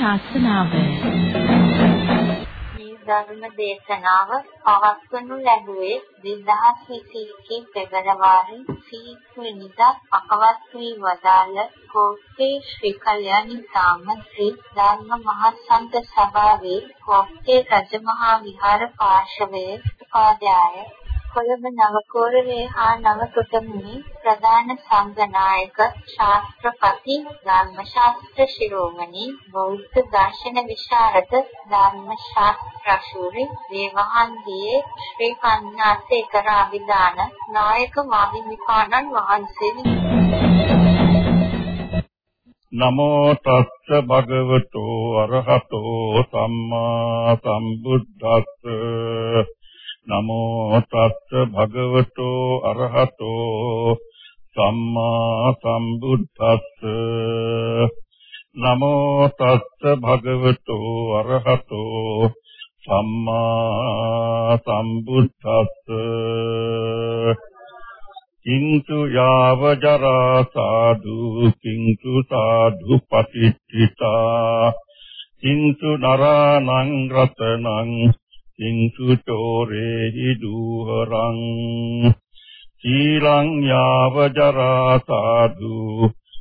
ධර්මානුශාසනාව ධර්ම දේශනාව පවත්වනු ලැබුවේ 2021 පෙබරවාරි 30 වෙනිදා අකවත් වී වදාළ කෝට්ටේ ශ්‍රී කල්‍යාණි සාමශ්‍රී ධර්ම මහසංඝ සභාවේ කෝට්ටේ රජමහා විහාර පාර්ශවයේ උපාධ්‍යාය කොළඹ නවකෝරළේ හා නවතොටමුණි ප්‍රධාන සංඝනායක ශාස්ත්‍රපති ධර්මශාස්ත්‍ර ශිරෝමණි බෞද්ධ දර්ශන විශාරද ධර්මශාස්ත්‍රශූරි දේවහන්දියේ ශ්‍රී කන්‍යාසේ කරාවිදාන නායක මාහිමිපාණන් වහන්සේ නමෝ තස්ස භගවතු අරහතෝ සම්මා සම්බුද්දස්ස. නමෝ තස්ස භගවතෝ අරහතෝ සම්මා සම්බුද්දස්ස. නමෝ තස්ස භගවතෝ අරහතෝ සම්මා සම්බුද්දස්ස. කිංතු යාව ජරා සාදු කිංතු සාදු පටිච්චිතා. කිංතු නරානං රතනං කිංසු චෝරේහි දූහරං සීලං යාව ජරා සාදු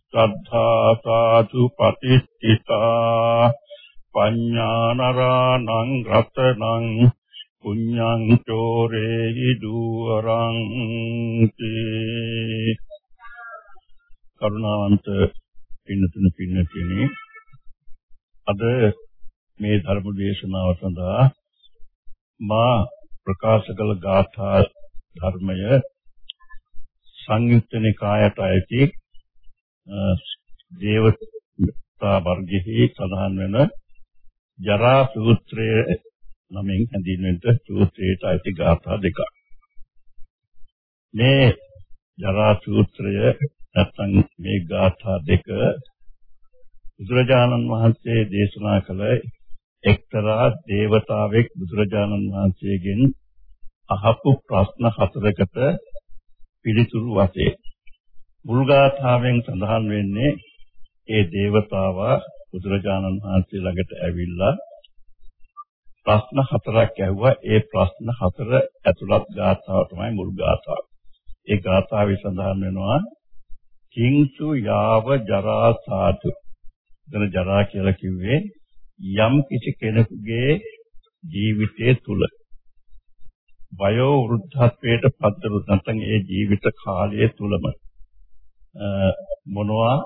සද්ධා සාදු පටිච්චිතා පඤ්ඤානරාණං රතනං පුඤ්ඤං චෝරේහි දූහරං කරුණාවන්ත පින්නතුන පින්නතිනේ අද මේ ධර්ම දේශනාව සඳහා මා ප්‍රකාශ කළ ගාථා ධර්මය සංයුක්ත නිකායට ඇති දේවතා වර්ගයේ සඳහන් වෙන ජරා සූත්‍රය නමින් හැඳින්වෙන සූත්‍රයට ඇති ගාථා දෙකක්. මේ ජරා සූත්‍රය නැත්නම් මේ ගාථා දෙක බුදුරජාණන් වහන්සේ දේශනා කළ එක්තරා දේවතාවෙක් බුදුරජාණන් වහන්සේගෙන් අහපු ප්‍රශ්න හතරකට පිළිතුරු වශයෙන් මුල්ගාථාවෙන් සඳහන් වෙන්නේ ඒ දේවතාවා බුදුරජාණන් වහන්සේ ළඟට ඇවිල්ලා ප්‍රශ්න හතරක් ඇහුවා ඒ ප්‍රශ්න හතර ඇතුළත් ගාථාව තමයි මුල් ගාථාව. ඒ ගාථාවේ සඳහන් වෙනවා කිංසු යාව ජරා සාතු. එතන ජරා කියලා කිව්වේ යම් කිසි කෙනෙකුගේ ජීවිතයේ තුල වයෝ වෘද්ධත්වයට පත්වරු නැත්නම් ඒ ජීවිත කාලය තුලම මොනවා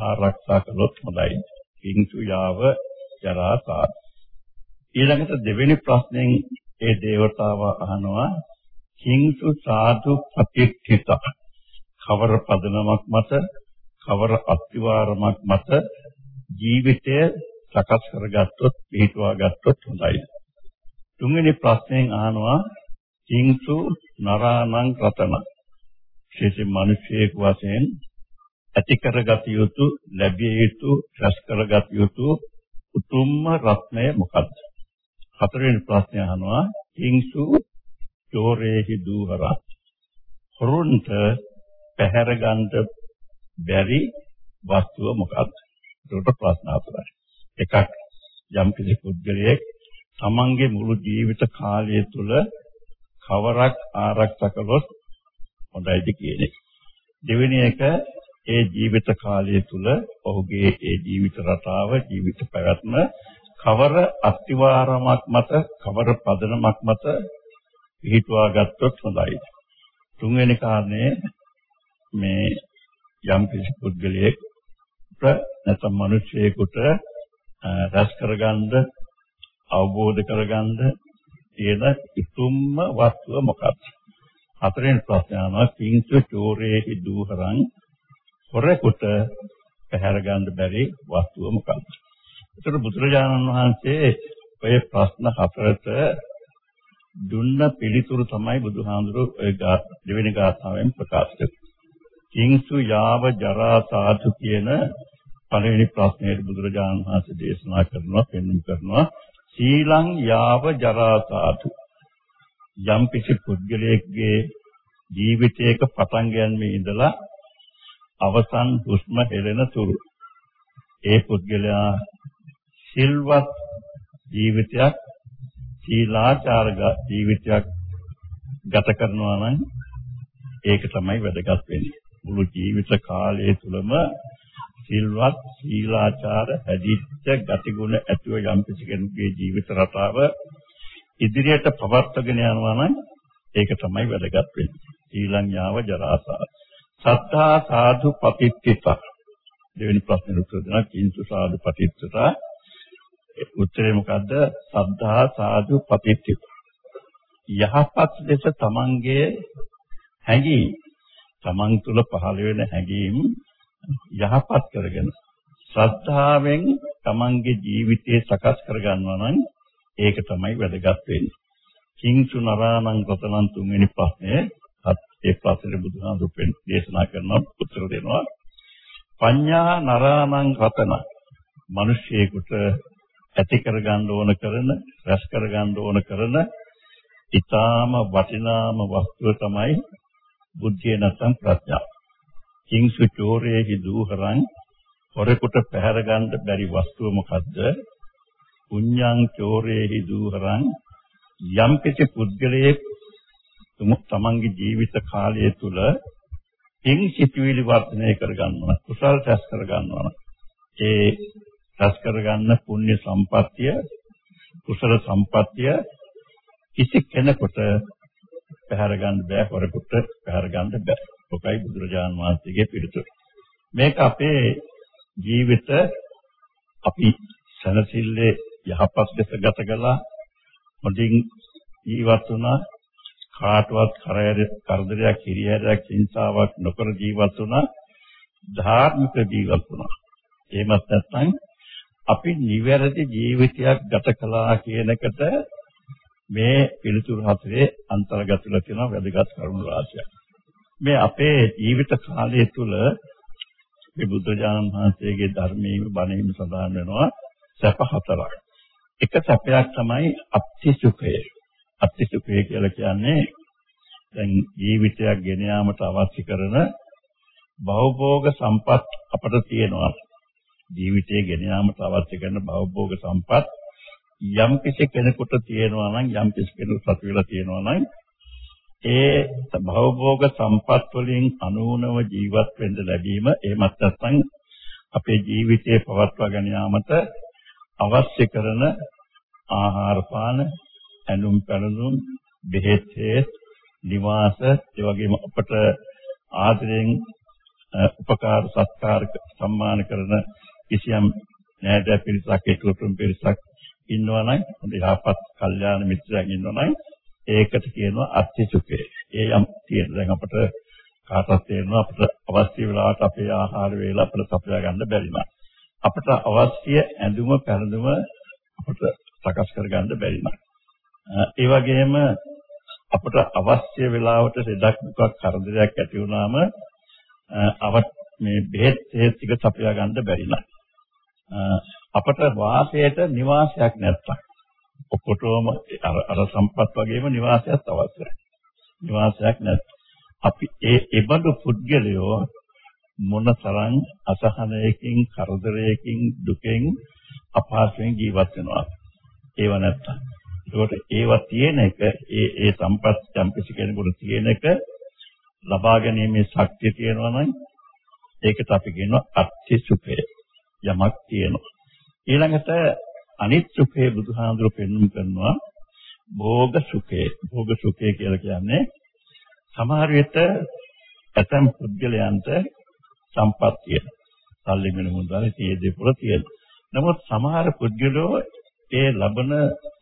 ආරක්ෂා කළොත් හොඳයි. කිංසු යාව ජරා සාත්. ඊළඟට දෙවෙනි ප්‍රශ්නෙන් ඒ దేవතාව අහනවා කිංසු සාදු ප්‍රතික්ෂිත කවර පදනමක් මත කවර අත්විවරමක් මත ජීවිතය සකස් කරගත්තොත් පිටවා ගත්තොත් හොඳයි. තුන්වෙනි ප්‍රශ්නයෙන් අහනවා කිංසු නරාණං රතන. විශේෂයෙන් මිනිසෙක් වශයෙන් ඇති කරගත යුතු ලැබිය යුතු රැස් කරගත යුතු උතුම්ම රත්නය මොකක්ද? හතරවෙනි ප්‍රශ්නය අහනවා කිංසු චෝරේහි දූහරා. හොරුන්ට පැහැර ගන්න බැරි වස්තුව මොකක්ද? ඒකට ප්‍රශ්න හතරයි. එකක් යම් කිසි පුද්ගලයෙක් තමන්ගේ මුළු ජීවිත කාලය තුල කවරක් ආරක්ෂා කළොත් හොඳයිද කියන එක. දෙවෙනි එක ඒ ජීවිත කාලය තුල ඔහුගේ ඒ ජීවිත රටාව ජීවිත පැවැත්ම කවර අත්විවරමක් මත කවර පදනමක් මත පිහිටුවා ගත්තොත් හොඳයි. තුන්වෙනි කාරණය මේ යම් කිසි පුද්ගලයෙක් නැත්නම් මිනිසෙකුට රැස් කරගන්න අවබෝධ කරගන්න තියෙන ඉතුම්ම වස්තුව මොකක්ද? හතරෙන් ප්‍රශ්නයම කිංච චෝරේහි දූහරං හොරෙකුට පැහැර ගන්න බැරි වස්තුව මොකක්ද? ඒතර බුදුරජාණන් වහන්සේ ඔය ප්‍රශ්න හතරට දුන්න පිළිතුරු තමයි බුදුහාමුදුරුවෝ ඔය දෙවෙනි ගාථාවෙන් ප්‍රකාශ කළේ. කිංසු යාව ජරා සාතු කියන පළවෙනි ප්‍රශ්නයට බුදුරජාණන් වහන්සේ දේශනා කරනවා පෙන්වන්න කරනවා. සීලං යාව ජරා සාතු. යම් කිසි පුද්ගලයෙක්ගේ ජීවිතයක පටන් ගැනීම ඉඳලා අවසන් හුස්ම හෙළෙන තුරු. ඒ පුද්ගලයා සිල්වත් ජීවිතයක් සීලාචාර ජීවිතයක් ගත කරනවා නම් ඒක තමයි වැදගත් වෙන්නේ. මුළු ජීවිත කාලය තුළම සිල්වත් සීලාචාර හැදිච්ච ගතිගුණ ඇතුව යම් කෙනෙකුගේ ජීවිත රටාව ඉදිරියට පවත්වාගෙන යනවා නම් ඒක තමයි වැදගත් වෙන්නේ. ඊළඤ්ඤාව ජරාසා. සත්තා සාධු පතිත්තිතා. දෙවෙනි ප්‍රශ්නෙට උත්තර දෙනවා කිංසු සාධු පතිත්තිතා. උත්තරේ මොකද්ද? සද්ධා සාධු පතිත්තිතා. යහපත් ලෙස තමන්ගේ හැඟීම් තමන් තුළ පහළ වෙන හැඟීම් යහපත් කරගෙන ශ්‍රද්ධාවෙන් තමන්ගේ ජීවිතය සකස් කරගන්නවා නම් ඒක තමයි වැදගත් වෙන්නේ. කිංසු නරාණං රතනං තුන්වෙනි ප්‍රශ්නේ ඒ ප්‍රශ්නේ බුදුහාමුදුරුවෝ දේශනා කරනවා උත්තර දෙනවා. පඤ්ඤා නරාණං රතන මිනිසියෙකුට ඇති කරගන්න ඕන කරන රැස් කරගන්න ඕන කරන ඊටාම වටිනාම වස්තුව තමයි බුද්ධිය නැත්නම් ප්‍රඥාව. කිංසු චෝරේහි දූහරං හොරෙකුට පැහැර ගන්න බැරි වස්තුව මොකද්ද? පුඤ්ඤං චෝරේහි දූහරං යම් කිසි පුද්ගලයෙක් තමන්ගේ ජීවිත කාලය තුල පින් සිතුවිලි වර්ධනය කර ගන්නවා කුසල් රැස් කර ගන්නවා ඒ රැස් කරගන්න පුණ්‍ය සම්පත්තිය කුසල සම්පත්තිය කිසි කෙනෙකුට පැහැර ගන්න බෑ හොරෙකුට පැහැර ගන්න බෑ. ඔකයි බුදුරජාණන් වහන්සේගේ පිළිතුර. මේක අපේ ජීවිත අපි සනසිල්ලේ යහපත් දෙස ගත කළා හොඳින් ජීවත් වුණා කාටවත් කරදරයක් හිරිහැරයක් හිංසාවක් නොකර ජීවත් වුණා ධාර්මික ජීවත් වුණා එහෙමත් නැත්නම් අපි නිවැරදි ජීවිතයක් ගත කළා කියන එකට මේ පිළිතුරු හතරේ අන්තර්ගත වෙලා තියෙන වැදගත් කරුණු රාශියක්. මේ අපේ ජීවිත කාලය තුළ මේ බුදුජානක මහසේගේ ධර්මයේ බණීම සඳහන් වෙනවා සැප හතරක්. එක සැපයක් තමයි අත්ති සුඛය. අත්ති සුඛය කියලා කියන්නේ දැන් ජීවිතයක් ගෙන යාමට අවශ්‍ය කරන භවභෝග සම්පත් අපට තියෙනවා. ජීවිතය ගෙන යාමට අවශ්‍ය කරන භවභෝග සම්පත් යම් කිසි කෙනෙකුට තියෙනවා නම් යම් කිසි කෙනෙකු සතු වෙලා තියෙනවා නම් ඒ භවභෝග සම්පත් වලින් අනුනව ජීවත් වෙන්න ලැබීම එහෙමත් නැත්නම් අපේ ජීවිතේ පවත්වාගෙන යාමට අවශ්‍ය කරන ආහාර පාන ඇඳුම් පැළඳුම් බෙහෙත් නිවාස ඒ වගේම අපට ආදරෙන් උපකාර සත්කාර සම්මාන කරන කිසියම් නෑදෑ පිරිසක් එක්ලොතුන් පිරිසක් ඉන්නවා නම් හොඳ යහපත් කල්යාණ මිත්‍රයන් ඉන්නවා නම් ඒකට කියනවා අත්‍ය සුඛය. ඒ යම් තියෙන දැන් අපිට කාටවත් තේරෙනවා අපිට අවශ්‍ය වෙලාවට අපේ ආහාර වේල අපිට සපයා ගන්න බැරි නම් අපිට අවශ්‍ය ඇඳුම පැළඳුම අපිට සකස් කර ගන්න බැරි නම් ඒ වගේම අපිට අවශ්‍ය වෙලාවට ලෙඩක් දුකක් කරදරයක් ඇති වුණාම අවත් මේ බෙහෙත් ටික සපයා ගන්න බැරි නම් අපට වාසයට නිවාසයක් නැත්තම් ඔක්කොටම අර අර සම්පත් වගේම නිවාසයක් අවශ්‍යයි. නිවාසයක් නැත්. අපි ඒ ඒබඳු පුද්ගලයෝ මොනතරම් අසහනයකින් කරදරයකින් දුකෙන් අපහසුයෙන් ජීවත් වෙනවා. ඒව නැත්තම්. ඒකට ඒව තියෙන එක ඒ ඒ සම්පත් යම් කිසි කෙනෙකුට තියෙන එක ලබා ගැනීමේ ශක්තිය තියෙනවා නම් ඒකට අපි කියනවා අත්‍ය සුඛය. යමක් තියෙනවා. ඊළඟට අනිත් සුඛේ බුදුහාඳුර පෙන්වුම් කරනවා භෝග සුඛේ. භෝග සුඛේ කියලා කියන්නේ සමහර විට ඇතම් පුද්ගලයන්ට සම්පත්තිය සල්ලි මිනුමුදාලේ තියෙදේ පුර තියෙන. නමුත් සමහර පුද්ගලෝ ඒ ලබන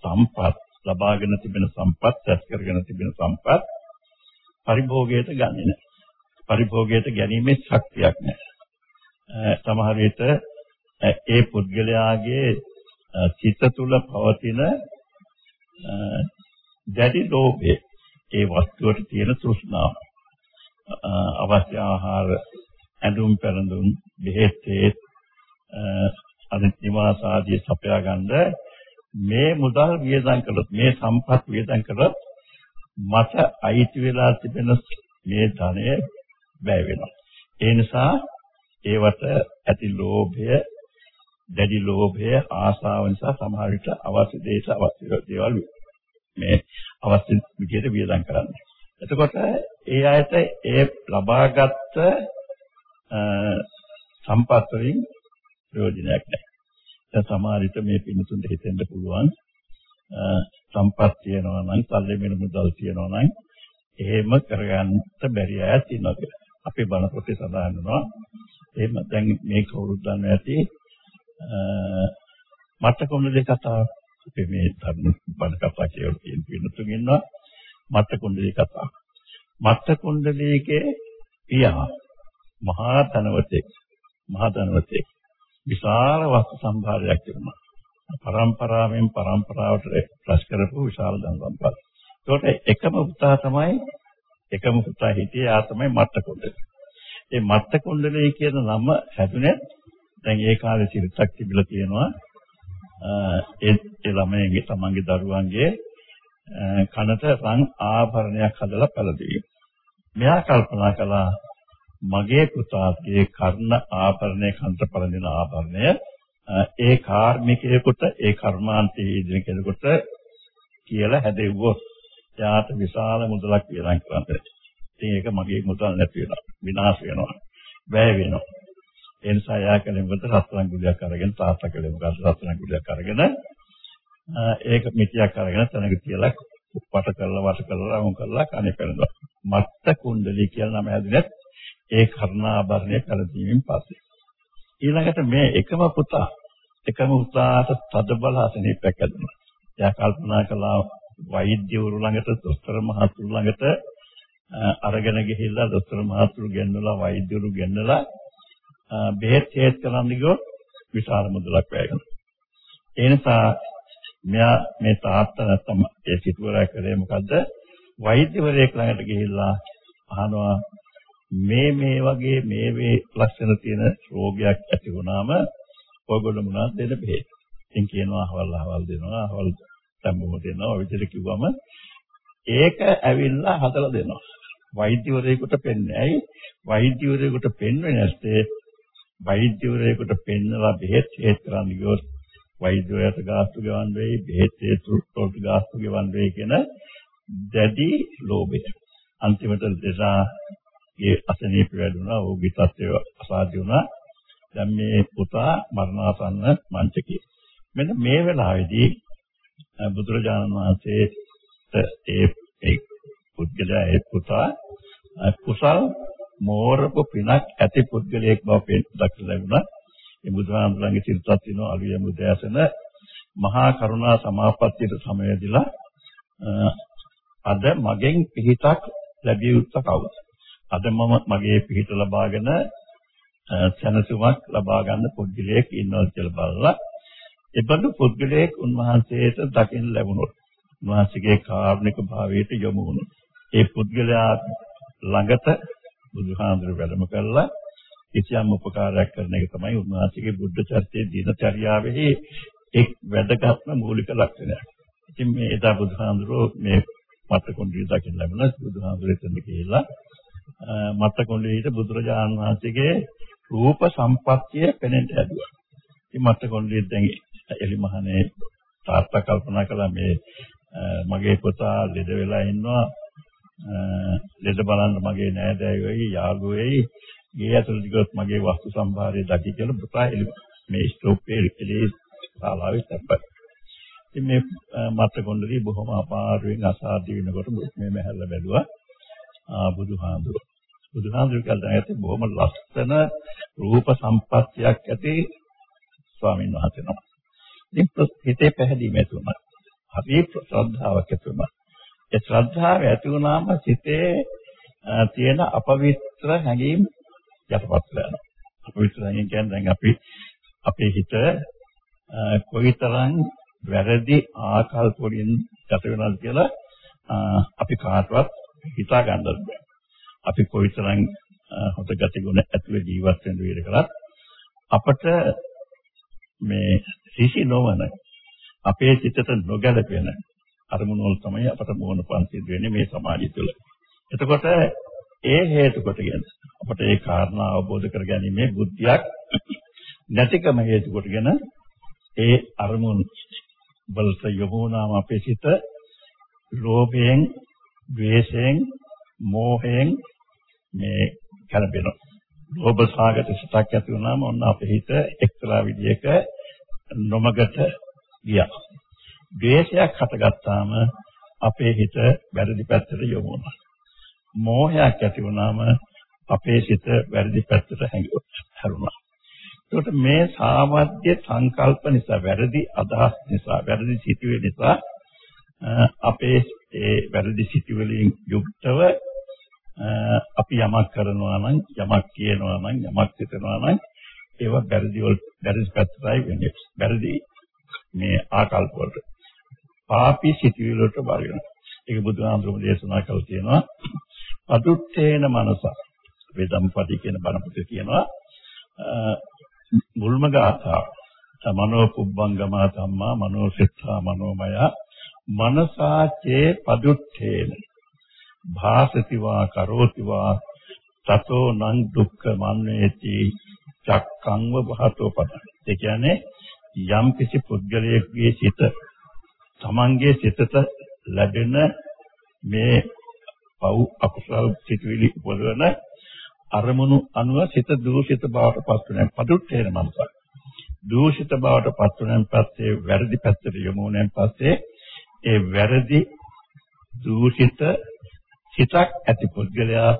සම්පත් ලබාගෙන තිබෙන සම්පත් රැස් කරගෙන තිබෙන සම්පත් පරිභෝගයට ගන්නේ නැහැ. පරිභෝගයට ගැනීමේ ශක්තියක් නැහැ. සමහර විට ඒ පුද්ගලයාගේ චිත්ත තුළ පවතින දැඩි ලෝභය. ඒ වස්තුවට තියෙන තෘෂ්ණාව. අවශ්‍ය ආහාර ඇඳුම් පැළඳුම් බෙහෙත් අනිත් නිවාස ආදී සපයා ගන්න මේ මුදල් වියදම් කළොත් මේ සම්පත් වියදම් කළොත් මට අයිති වෙලා තිබෙන මේ ධනය වැය වෙනවා. ඒ නිසා ඒවට ඇති ලෝභය දැඩි ලෝභය ආසාව නිසා සමහර විට අවශ්‍ය දේශ අවශ්‍ය දේවල් මේ අවශ්‍ය විදිහට වියදම් කරන්නේ. එතකොට ඒ අයට ඒ ලබාගත් සම්පත් වලින් ප්‍රයෝජනයක් නැහැ. දැන් සමහර විට මේ පින්තුන්ට හිතෙන්න පුළුවන් සම්පත් තියනවා නම්, සල්ලි මෙන්න මුදල් තියනවා නම් එහෙම කරගන්න බැරි අය ඉන්නවා කියලා. අපේ බණ පොතේ සඳහන් වෙනවා. එහෙම දැන් මේ කවුරුත් දන්නවා ඇති මට කොණ්ඩේ කතාව අපි මේ ධර්ම බණ කතා කියලා කියන පින්නතුන් ඉන්නවා. මට කොණ්ඩේ කතාව. මට කොණ්ඩේකේ පියා මහා ධනවතෙක් මහා ධනවතෙක් විශාල වස්තු සම්භාරයක් තිබුණා. පරම්පරාවෙන් පරම්පරාවට රැස් කරපු විශාල ධන සම්පත්. ඒකට එකම පුතා තමයි එකම පුතා හිටියේ ආ තමයි මත්ත කුණ්ඩල. ඒ මත්ත කුණ්ඩලේ කියන නම හැදුනේ දැන් ඒ කාලේ සිරිතක් තිබිලා තියෙනවා. ඒ ඒ ළමයිගේ තමන්ගේ දරුවන්ගේ කනට රන් ආභරණයක් හදලා පැලදීම. මෙයා කල්පනා කළා මගේ පුතාගේ කර්ණ ආභරණය කන්ට පළඳින ආභරණය ඒ කාර්මිකයෙකුට ඒ කර්මාන්තයේ ඉදිරි කෙනෙකුට කියලා හැදෙව්වොත් එයාට විශාල මුදලක් වියදම් කරන්න. ඉතින් ඒක මගේ මුදල් නැති වෙනවා. විනාශ වෙනවා. වැය වෙනවා. ඒ නිසා එයා කලේ මොකද රත්තරන් ගුලියක් අරගෙන තාත්තා කලේ මොකද රත්තරන් ගුලියක් අරගෙන ඒක මිටියක් අරගෙන තනක තියලා වට කරලා වට කරලා වුන් කරලා කණේ කරනවා. මත්ත කුණ්ඩලී කියලා නම හැදුනේ ඒ කර්ණාභරණය කරදීමින් පස්සේ. ඊළඟට මේ එකම පුතා එකම පුතාට තද බල අසනීපයක් ඇතිවෙනවා. එයා කල්පනා කළා වෛද්‍යවරු ළඟට දොස්තර මහතුරු ළඟට අරගෙන ගිහිල්ලා දොස්තර මහතුරු ගෙන්නලා වෛද්‍යවරු ගෙන්නලා බෙහෙත් හේත් කරන්න ගියොත් විශාල මුදලක් වැය කරනවා. ඒ නිසා මෙයා මේ තාත්තා නැත්තම් ඒ සිටුවරයා කරේ මොකද්ද? වෛද්‍යවරයෙක් ළඟට ගිහිල්ලා අහනවා මේ මේ වගේ මේ මේ ලක්ෂණ තියෙන රෝගයක් ඇති වුණාම ඔයගොල්ලෝ මොනවද දෙන්න බෙහෙත්? ඉතින් කියනවා අහවල් අහවල් දෙනවා අහවල් සම්බොම දෙනවා ඔය විදිහට කිව්වම ඒක ඇවිල්ලා හදලා දෙනවා. වෛද්‍යවරයෙකුට පෙන්නේ. ඇයි? වෛද්‍යවරයෙකුට පෙන්වෙන්නේ නැත්තේ වෛද්‍යවරයෙකුට පෙන්නලා බෙහෙත් හේත් කරන්න ගියොත් වෛද්‍යවරයාට ගාස්තු ගෙවන්න වෙයි, බෙහෙත් හේත් වලට ගාස්තු ගෙවන්න වෙයි කියන දැඩි ලෝභය. අන්තිමට දෙසා ඒ අසනීප වැඩුණා, ඕගී තත්ත්වය අසාධ්‍ය වුණා. දැන් මේ පුතා මරණාසන්න මංචකේ. මෙන්න මේ වෙලාවේදී බුදුරජාණන් වහන්සේට ඒ ඒ පුද්ගලයා ඒ පුතා කුසල් මෝරපු පිනක් ඇති පුද්ගලයෙක් බව දක්වලා ලැබුණා. මේ බුදුහාමුදුරන්ගේ සිරිතක් තියෙනවා අලුය මුදෑසන මහා කරුණා සමාපත්තියට සමවැදිලා අද මගෙන් පිහිටක් ලැබිය යුත්තේ කවුද? අද මම මගේ පිහිට ලබාගෙන සැනසීමක් ලබා ගන්න පුද්ගලයෙක් ඉන්නවා කියලා බලලා එබඳු පුද්ගලයෙක් උන්වහන්සේට දකින්න ලැබුණොත් උන්වහන්සේගේ කාරුණික භාවයට යොමු වුණොත් ඒ පුද්ගලයා ළඟට බුදුහාමුදුරු වැඩම කළා කිසියම් උපකාරයක් කරන එක තමයි උන්වහන්සේගේ බුද්ධ චර්ිතයේ දිනචර්යාවෙහි එක් වැදගත්ම මූලික ලක්ෂණයක්. ඉතින් මේ එදා බුදුහාමුදුරුවෝ මේ මත්තකොණ්ඩිය දකින්න ලැබුණා බුදුහාමුදුරුවෝ එතන කියලා මත්තකොණ්ඩියට බුදුරජාණන් වහන්සේගේ රූප සම්පත්තිය පෙනෙන්න හැදුවා. ඉතින් මත්තකොණ්ඩිය දැන් එලිමහනේ තාත්තා කල්පනා කළා මේ මගේ පුතා ලෙඩ වෙලා ඉන්නවා ලෙඩ බලන්න මගේ නෑදෑයෝයි යාළුවෝයි ගේ ඇතුළට ගියොත් මගේ වස්තු සම්භාරය දකි කියලා පුතා මේ ස්ටෝපේ ඉලේ ශාලාවේ තැප්පත්. ඉතින් මේ මත්තකොණ්ඩලී බොහොම අපාරුවෙන් අසාධ්‍ය වෙනකොට මේ මහැල්ල බැලුවා ආ බුදුහාඳුර. බුදුහාඳුර කියලා ඇති බොහොම ලස්සන රූප සම්පත්තියක් ඇති ස්වාමීන් වහන්සේ නමක්. ඉතින් හිතේ පැහැදීම ඇති වුණා. හරි ශ්‍රද්ධාවක් ඇති වුණා. ඒ ශ්‍රද්ධාව ඇති වුණාම සිතේ තියෙන අපවිත්‍ර හැඟීම් යටපත් වෙනවා. අපවිත්‍ර හැඟීම් කියන්නේ දැන් අපි අපේ හිත කොයිතරම් වැරදි ආකල්ප වලින් ගත වෙනවද කියලා අපි කාටවත් හිතා ගන්නත් බෑ. අපි කොයිතරම් හොඳ ගති ගුණ ඇතුළේ ජීවත් වෙන විදිහට කළත් අපට මේ සිසි නොවන අපේ චිතට නොගැලපෙන අරමුණු වල තමයි අපට මොන පන්සිල් වෙන්නේ මේ සමාජය තුළ. එතකොට ඒ හේතු කොටගෙන අපට ඒ කාරණා අවබෝධ කරගැනීමේ බුද්ධියක් නැතිකම හේතු කොටගෙන ඒ අරමුණු වලට යොමු වුණාම අපේ සිත ලෝභයෙන්, ද්වේෂයෙන්, මෝහයෙන් මේ කලබෙනවා. ලෝභ සාගත සිතක් ඇති වුණාම ඔන්න අපේ හිත එක්තරා විදියක නොමගට ගියා. ද්වේෂයක් හටගත්තාම අපේ හිත වැරදි පැත්තට යොමු වුණා. මෝහයක් ඇති වුණාම අපේ සිත වැරදි පැත්තට හැරුණා. ඒකට මේ සාමද්‍ය සංකල්ප නිසා වැරදි අදහස් නිසා වැරදි සිතුවිලි නිසා අපේ ඒ වැරදි සිතුවිලින් යුක්තව අපි යමක් කරනවා නම් යමක් කියනවා නම් යමක් හිතනවා නම් ඒවා වැරදි වල වැරදි පැත්තටයි වෙන්නේ. වැරදි මේ ආකල්ප වලට. පාපී සිතුවිලි වලට බර වෙනවා. ඒක බුදුහාමුදුරුවෝ දේශනා කළා තියෙනවා. අදුත්තේන මනස. වේදම්පති කියන බණ පොතේ තියෙනවා. මුල්ම ගාථා. මනෝ පුබ්බංගමා ධම්මා මනෝ සිතා මනෝමය මනසාචේ පදුත්තේන භාසති වා කරෝති වා තතෝ නං දුක්ඛ මන්නේති චක්කංව භාතෝ පද. ඒ කියන්නේ යම් කිසි පුද්ගලයෙකුගේ සිත තමන්ගේ සිතට ලැබෙන මේ පව් අකුසල් සිතුවිලි වලන අරමුණු අනුව සිත දූෂිත බවට පත් වෙන පදුත්තේන මනසක්. දූෂිත බවට පත් වෙනන් පස්සේ වැරදි පැත්තට යොමු වෙනන් පස්සේ ඒ වැරදි දූෂිත සිතක් ඇති පුද්ගලයා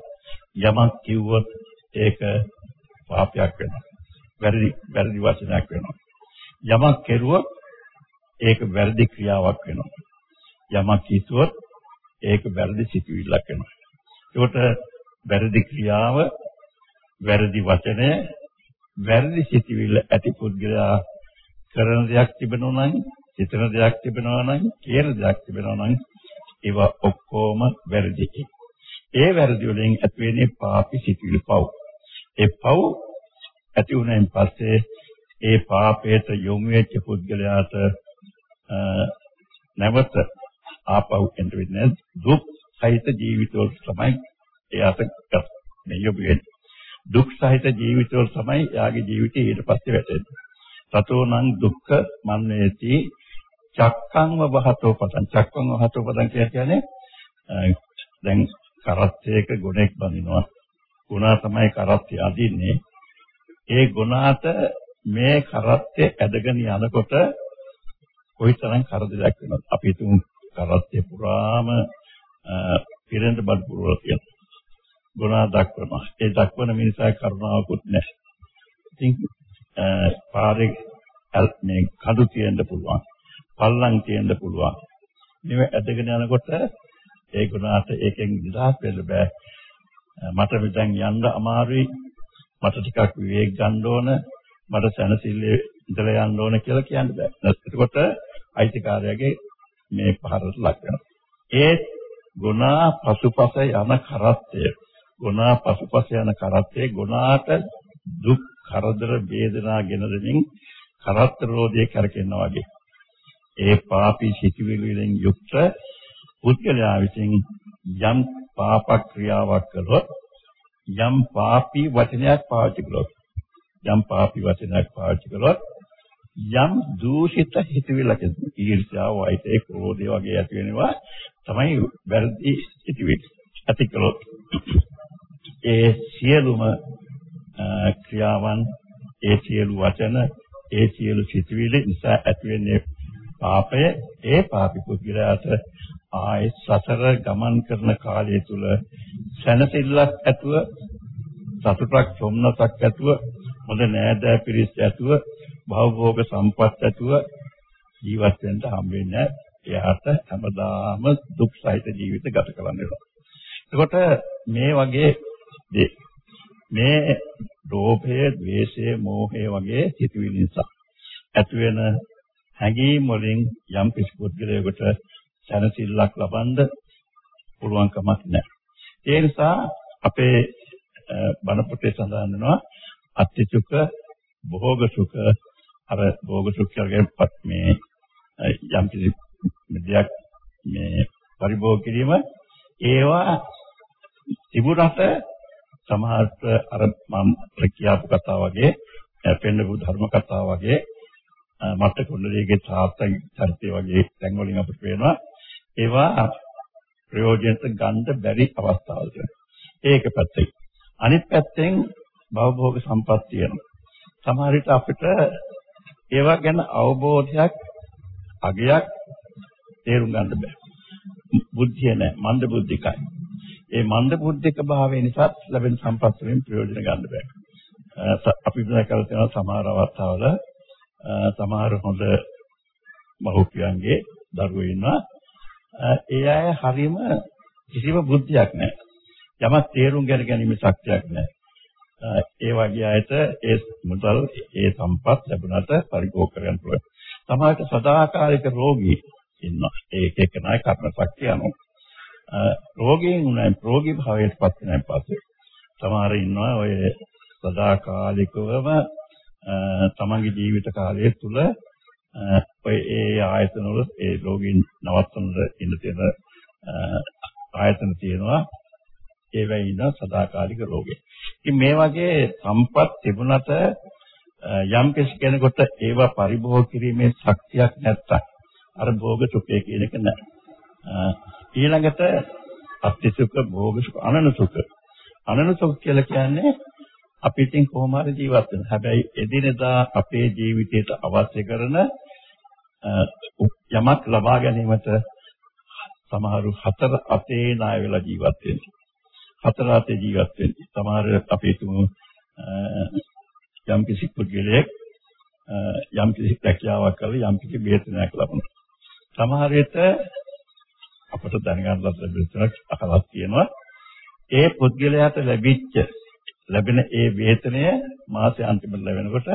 යමක් කිව්වොත් ඒක පාපයක් වෙනවා. වැරදි වැරදි වචනයක් වෙනවා. යමක් කෙරුවොත් ඒක වැරදි ක්‍රියාවක් වෙනවා. යමක් හිතුවොත් ඒක වැරදි සිතුවිල්ලක් වෙනවා. ඒකට වැරදි ක්‍රියාව, වැරදි වචනය, වැරදි සිතුවිල්ල ඇති පුද්ගලයා කරන දෙයක් තිබෙනවා නම්, හිතන දෙයක් තිබෙනවා නම්, කියන දෙයක් තිබෙනවා නම් ඒවා ඔක්කොම වැරදි. ඒ වැරදි වලින් ඇති වෙන්නේ පාපි සිතුවිලි පව්. ඒ පව් ඇති වුණෙන් පස්සේ ඒ පාපයට යොමු වෙච්ච පුද්ගලයාට නැවත ආපහු එන්න වෙන්නේ දුක් සහිත ජීවිතවල තමයි එයාට මේ යොමු වෙන්නේ. දුක් සහිත ජීවිතවල තමයි එයාගේ ජීවිතය ඊට පස්සේ වැටෙන්නේ. තතෝ නම් දුක්ඛ මන්නේති චක්කංව වහතෝ පදං චක්කං වහතෝ පදං කියන්නේ දැන් කරත්තයක ගුණෙක් බඳිනවා. ගුණා තමයි කරත්තය අදින්නේ. ඒ ගුණාට මේ කරත්තය ඇදගෙන යනකොට කොයිතරම් කරදරයක් වෙනවද? අපි හිතමු කරත්තය පුරාම පිරෙන්න බඩ පුරවලා තියෙනවා. ගුණා දක්වනවා. ඒ දක්වන මිනිසා කරුණාවකුත් නැහැ. ඉතින් පාරේ මේ කඩු තියෙන්න පුළුවන්. පල්ලම් තියෙන්න පුළුවන්. මේව ඇදගෙන යනකොට ඒ ගුණාට ඒකෙන් නිදහස් වෙන්න බෑ. මට මෙතෙන් යන්න අමාරුයි. මට ටිකක් විවේක ගන්න ඕන. මට සැනසille ඉඳලා යන්න ඕන කියලා කියන්න බෑ. එතකොට අයිතිකාරයාගේ මේ පහරට ලක් වෙනවා. ඒ ගුණා පසුපස යන කරත්තය ගුණා පසුපස යන කරත්තේ ගුණාට දුක් කරදර වේදනා ගෙන දෙමින් කරත්ත රෝධය කරකිනවා වගේ. ඒ පාපී සිටිවිලි වලින් යුක්ත පුද්ගලයා විසින් යම් පාප ක්‍රියාවක් කළොත් යම් පාපී වචනයක් පාවිච්චි කළොත් යම් පාපී වචනයක් පාවිච්චි කළොත් යම් දූෂිත හිතවිල්ලක ඊර්ෂ්‍යාව වෛතේ ක්‍රෝධය වගේ ඇති වෙනවා. තමයි වැරදි හිතවිලි. ඇති කළොත් ඒ සියලුම ක්‍රියාවන් ඒ සියලු වචන ඒ සියලු සිතවිලි නිසා ඇති වෙන්නේ පාපය. ඒ පාපි පුද්ගලයාට ආයේ සසර ගමන් කරන කාලය තුල සැනසෙල්ලක් ඇතුව සතුටක් සොම්නසක් ඇතුව හොඳ නෑදෑ පිරිස් ඇතුව භවභෝග සම්පත් ඇතුව ජීවත් වෙන්න හම්බෙන්නේ එයාට හැමදාම දුක් සහිත ජීවිත ගත කරන්න වෙනවා. එතකොට මේ වගේ මේ ලෝභය, ද්වේෂය, මෝහය වගේ සිතුවිලි නිසා ඇතිවෙන හැඟීම් වලින් යම් කිසි පුද්ගලයෙකුට සැනසෙල්ලක් ලබන්න පුළුවන් කමක් නැහැ. ඒ නිසා අපේ බණ පොතේ සඳහන් වෙනවා අත්‍යසුඛ භෝග සුඛ අර භෝග සුඛ කියලපත් මේ යම් කිසි දෙයක් මේ පරිභෝග කිරීම ඒවා තිබුණට සමහරට අර මම කියපු කතාව වගේ පෙන්නපු ධර්ම කතාව වගේ මත්ත කුණ්ඩලයේ තාත්තා චරිතය වගේ තැන් වලින් අපිට පේනවා. ඒවා ප්‍රයෝජනට ගන්න බැරි අවස්ථාවල ඒක පැත්තයි අනිත් පැත්තෙන් භවභෝග සම්පත් තියෙනවා. සමහර විට අපිට ඒවා ගැන අවබෝධයක් අගයක් තේරුම් ගන්න බෑ බුද්ධිය නැහැ මන්ද බුද්ධිකයි ඒ මන්ද බුද්ධික භාවය නිසා ලැබෙන සම්පත් වලින් ප්‍රයෝජන ගන්න බෑ අපි දැකලා තියෙනවා සමහර අවස්ථාවල සමහර හොඳ මහෝපියන්ගේ දරුවෝ ඉන්නවා. ඒ අය හරීම කිසිම බුද්ධියක් නැහැ. යමක් තේරුම් ගන්න ගැනීම ශක්තියක් නැහැ. ඒ වගේ අයට ඒ මුදල් ඒ සම්පත් ලැබුණාට පරිභෝග කරගන්න පුළුවන්. සමහරට සදාකාලික රෝගී ඉන්නවා. ඒක එක නයි කර්ම ශක්තිය අනුව. රෝගීන් උනයි රෝගී භාවයට පත් වෙනයින් පස්සේ සමහර ඉන්නවා ඔය සදාකාලිකවම තමන්ගේ ජීවිත කාලය තුල ඔය ඒ ආයතන වල ඒ රෝගීන් නවත්තන ඉන්න තියෙන ආයතන තියෙනවා ඒවැයි ඉන්න සදාකාලික රෝගේ. ඉතින් මේ වගේ සම්පත් තිබුණට යම් කෙනෙකුට ඒවා පරිභෝග කිරීමේ ශක්තියක් නැත්තම් අර භෝග සුඛය කියන එක නැහැ. ඊළඟට අත්‍ය සුඛ භෝග සුඛ අනන සුඛ. අනන සුඛ කියලා කියන්නේ අපි ඉතින් කොහොම හරි ජීවත් වෙනවා. හැබැයි එදිනෙදා අපේ ජීවිතයට අවශ්‍ය කරන යමක් ලබා ගැනීමට සමහරු හතර අතේ ණය වෙලා ජීවත් වෙනවා. හතර අතේ ජීවත් වෙන්නේ. සමහර අපි තුමු යම් කිසි පුද්ගලයෙක් යම් කිසි ප්‍රක්‍රියාවක් කරලා යම් කිසි වේතනයක් ලබනවා. සමහර විට අපට දැනගන්න ලැබෙන අකලක් තියෙනවා. ඒ පුද්ගලයාට ලැබිච්ච ලැබෙන ඒ වේතනය මාසේ අන්තිමට ලැබෙනකොට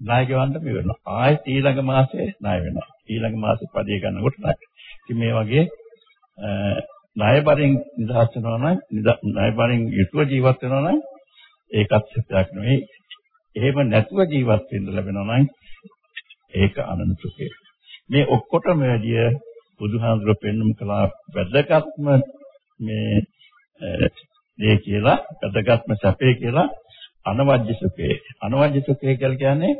ණය ගෙවන්න වෙනවා. ආයෙත් ඊළඟ මාසේ ණය වෙනවා. ඊළඟ මාසේ පඩිය ගන්නකොට ණය. ඉතින් මේ වගේ ණය බරින් නිදහස් වෙනවා නම් ණය බරින් යුතුව ජීවත් වෙනවා නම් ඒකත් සත්‍යයක් නෙවෙයි. එහෙම නැතුව ජීවත් වෙන්න ලැබෙනවා නම් ඒක අනන්තකේ. මේ ඔක්කොටම වැඩිය බුදුහාමුදුරුවෝ පෙන්වමු කලා වැදගත්ම මේ දේ කියලා වැදගත්ම සැපේ කියලා අනවජ්‍ය සුඛේ. අනවජ්‍ය සුඛේ කියලා කියන්නේ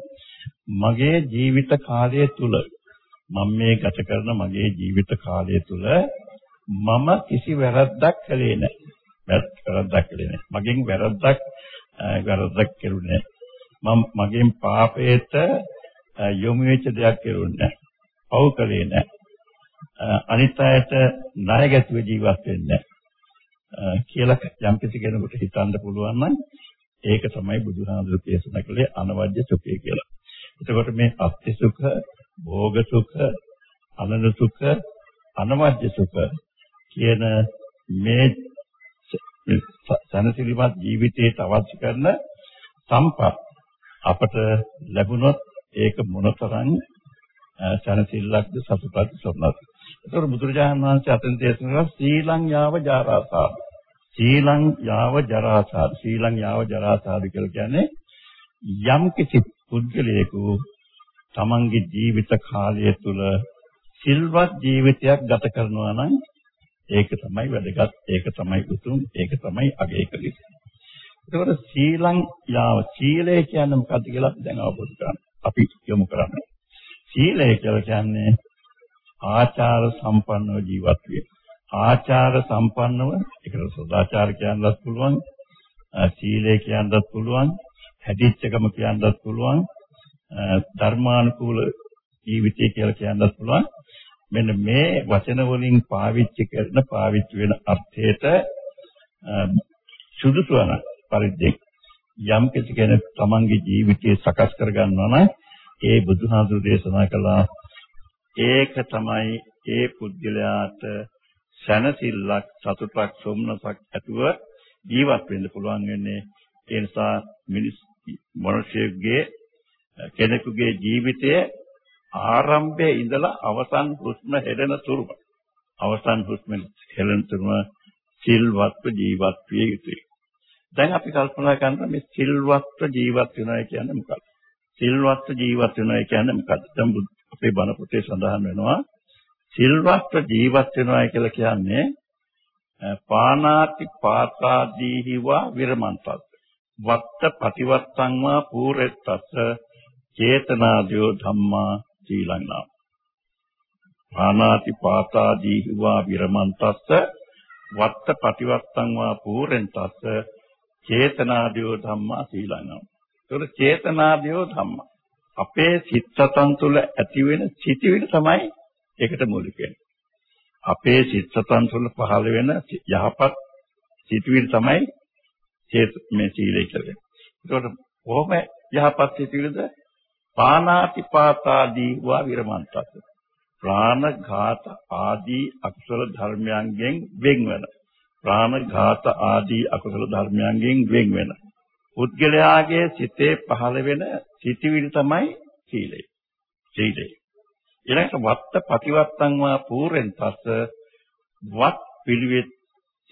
මගේ ජීවිත කාලය තුල මම මේ ගත කරන මගේ ජීවිත කාලය තුල මම කිසි වැරද්දක් කළේ නැහැ. වැරද්දක් කළේ නැහැ. මගෙන් වැරද්දක් වැරද්දක් කෙරුණේ මම මගෙන් පාපයට යොමු වෙච්ච දෙයක් කෙරුණේ නැහැ. පව් කළේ නැහැ. අනිත් අයට ණය ගැතුව ජීවත් වෙන්නේ නැහැ. කියලා යම් කිසි කෙනෙකුට හිතන්න පුළුවන් නම් ඒක තමයි බුදුහාමුදුරු දේශනා කළේ අනවජ්‍ය සුඛය කියලා. එතකොට මේ අත්‍ය සුඛ, භෝග සුඛ, අනන සුඛ, අනවජ්‍ය සුඛ කියන මේ සනසිලිමත් ජීවිතයට අවශ්‍ය කරන සම්පත් අපට ලැබුණොත් ඒක මොනතරම් සනසිල්ලක්ද සතුටක්ද සොන්නක්ද ඒතර බුදුරජාණන් වහන්සේ අතෙන් දේශනා කළා සීලං යාව ජාරාසාද. සීලං යාව ජරාසාද. සීලං යාව ජරාසාද කියලා කියන්නේ යම් කිසි පුද්ගලයෙකු තමන්ගේ ජීවිත කාලය තුළ සිල්වත් ජීවිතයක් ගත කරනවා නම් ඒක තමයි වැදගත් ඒක තමයි උතුම් ඒක තමයි අගය කළ යුතු. ඒකවල සීලං යාව සීලය කියන්නේ මොකක්ද කියලා දැන් අවබෝධ කරගන්න. අපි යොමු කරන්නේ. සීලය කියලා කියන්නේ ආචාර සම්පන්නව ජීවත් වේ. ආචාර සම්පන්නව ඒකට සදාචාර කියන්නත් පුළුවන්, සීලය කියන්නත් පුළුවන්, හැදිච්චකම කියන්නත් පුළුවන්, ධර්මානුකූල ජීවිතය කියලා කියන්නත් පුළුවන්. මෙන්න මේ වචන වලින් පාවිච්චි කරන පාවිච්චි වෙන අර්ථයට සුදුසු වන පරිද්දෙන් යම් කෙනෙක් තමන්ගේ ජීවිතය සකස් කර ගන්නවා නම් ඒ බුදුහාමුදුරු දේශනා කළා. ඒක තමයි ඒ පුද්ගලයාට සැනසෙල්ලක් සතුටක් සොම්නසක් ඇතුව ජීවත් වෙන්න පුළුවන් වෙන්නේ. ඒ නිසා මිනිස් මිනිසෙකුගේ කෙනෙකුගේ ජීවිතයේ ආරම්භයේ ඉඳලා අවසන් හුස්ම හෙළෙන තුරුම අවසන් හුස්ම හෙළෙන තුරුම සිල්වත්ව ජීවත් විය යුතුයි. දැන් අපි කල්පනා කරනවා මේ සිල්වත්ව ජීවත් වෙනවා කියන්නේ මොකක්ද? සිල්වත්ව ජීවත් වෙනවා කියන්නේ මොකක්ද? දැන් අපේ බණ පොතේ සඳහන් වෙනවා සිල්වත්ව ජීවත් වෙනවා කියලා කියන්නේ පානාති පාතාදීහිවා විරමන්තත් වත්ත ප්‍රතිවත්තං වා පූරෙත්තස චේතනාදයෝ ධම්මා සීලං පානාති පාතාදී වා විරමන්තස්ස වත්ත ප්‍රතිවත්තං වා පූරෙන්තස්ස චේතනාදයෝ ධම්මා සීලං. ඒතර චේතනාදයෝ ධම්මා. අපේ සිත්සතන් තුළ ඇති වෙන සිටිවිලි තමයි ඒකට මූලික වෙන්නේ. අපේ සිත්සතන් තුළ පහළ වෙන යහපත් සිටිවිලි තමයි මේ සීලය කියන්නේ. ඒකට කොහොම යහපත් සිටිවිලිද? පානාති පාතාදී වා විරමන්තස්ස. ප්‍රාණඝාත ආදී අකුසල ධර්මයන්ගෙන් වෙන්වන ප්‍රාණඝාත ආදී අකුසල ධර්මයන්ගෙන් වෙන්වෙන පුද්ගලයාගේ සිතේ පහළ වෙන සිටිවිලි තමයි සීලය. සීලය. ඊළඟට වත්ත ප්‍රතිවත්තං වා පූර්ෙන් පස්ස වත් පිළිවෙත්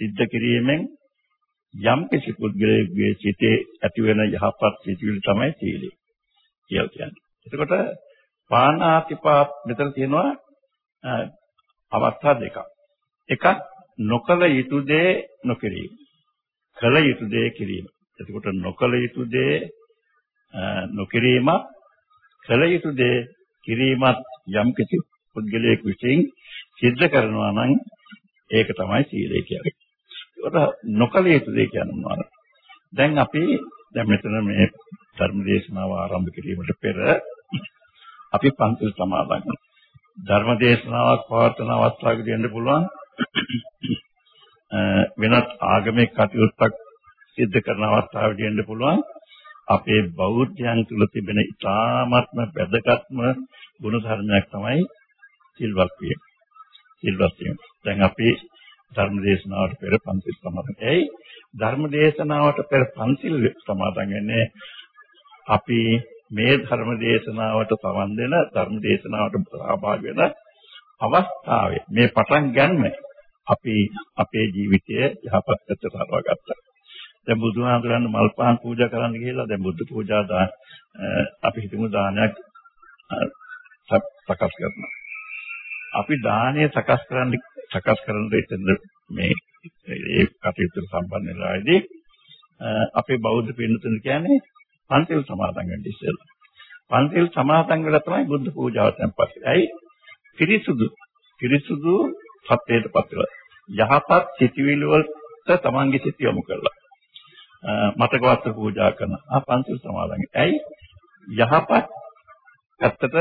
සිද්ධ කිරීමෙන් යම් කිසි පුද්ගලයෙකුගේ සිතේ ඇති වෙන යහපත් සිටිවිලි තමයි සීලය කියලා කියන්නේ. එතකොට පාණාතිපාත මෙතන තියෙනවා අවස්ථා දෙකක්. එකක් නොකල යුතු දේ නොකිරීම. කල යුතු දේ කිරීම. එතකොට නොකල යුතු දේ නොකිරීම කල යුතු දේ කිරීමත් යම් කිසි පුද්ගලයෙකු විසින් සිද්ධ කරනවා නම් ඒක තමයි සීලය කියන්නේ. ඒකට නොකල යුතු දේ කියන්නේ මොනවද? දැන් අපි දැන් මෙතන මේ ධර්ම දේශනාව ආරම්භ කිරීමට පෙර අපි පන්සල් සමාදන් ධර්ම දේශනාවක් පවත්වන අවස්ථාවකදී වෙන්න පුළුවන් වෙනත් ආගමික කටයුත්තක් සිද්ධ කරන අවස්ථාවකදී වෙන්න පුළුවන් අපේ බෞද්ධයන් තුල තිබෙන ඉතාමත්ම වැදගත්ම ගුණ ධර්මයක් තමයි සිල්වත් වීම. සිල්වත් වීම. දැන් අපි ධර්ම දේශනාවට පෙර පන්සිල් සමාදන්. එයි ධර්ම දේශනාවට පෙර පන්සිල් සමාදන් වෙන්නේ අපි මේ ධර්ම දේශනාවට සමන් දෙන ධර්ම දේශනාවට සහභාගී වෙන අවස්ථාවේ මේ පටන් ගන්න අපි අපේ ජීවිතය යහපත් පැත්තට හරවා ගත්තා. දැන් බුදුහාමුදුරන් මල් පහන් පූජා කරන්න ගිහිල්ලා දැන් බුද්ධ පූජා දාන අපි හිතමු දානයක් සකස් කරනවා. අපි දානය සකස් කරන්න සකස් කරන දෙතන මේ ඒ කටයුතු සම්බන්ධ වෙලාදී අපේ බෞද්ධ පින්නතුන් කියන්නේ පන්තිල් සමාදන් වෙන්න ඉස්සෙල්ලා. පන්තිල් සමාදන් වෙලා තමයි බුද්ධ පූජාව tempත් වෙන්නේ. පිරිසුදු පිරිසුදු සත්‍යයටපත් වෙලා. යහපත් සිතිවිලි වලට තමන්ගේ සිත යොමු කරලා. මතක වස්තු පූජා කරන. ආ පන්තිල් සමාදන්. ඇයි? යහපත් පැත්තට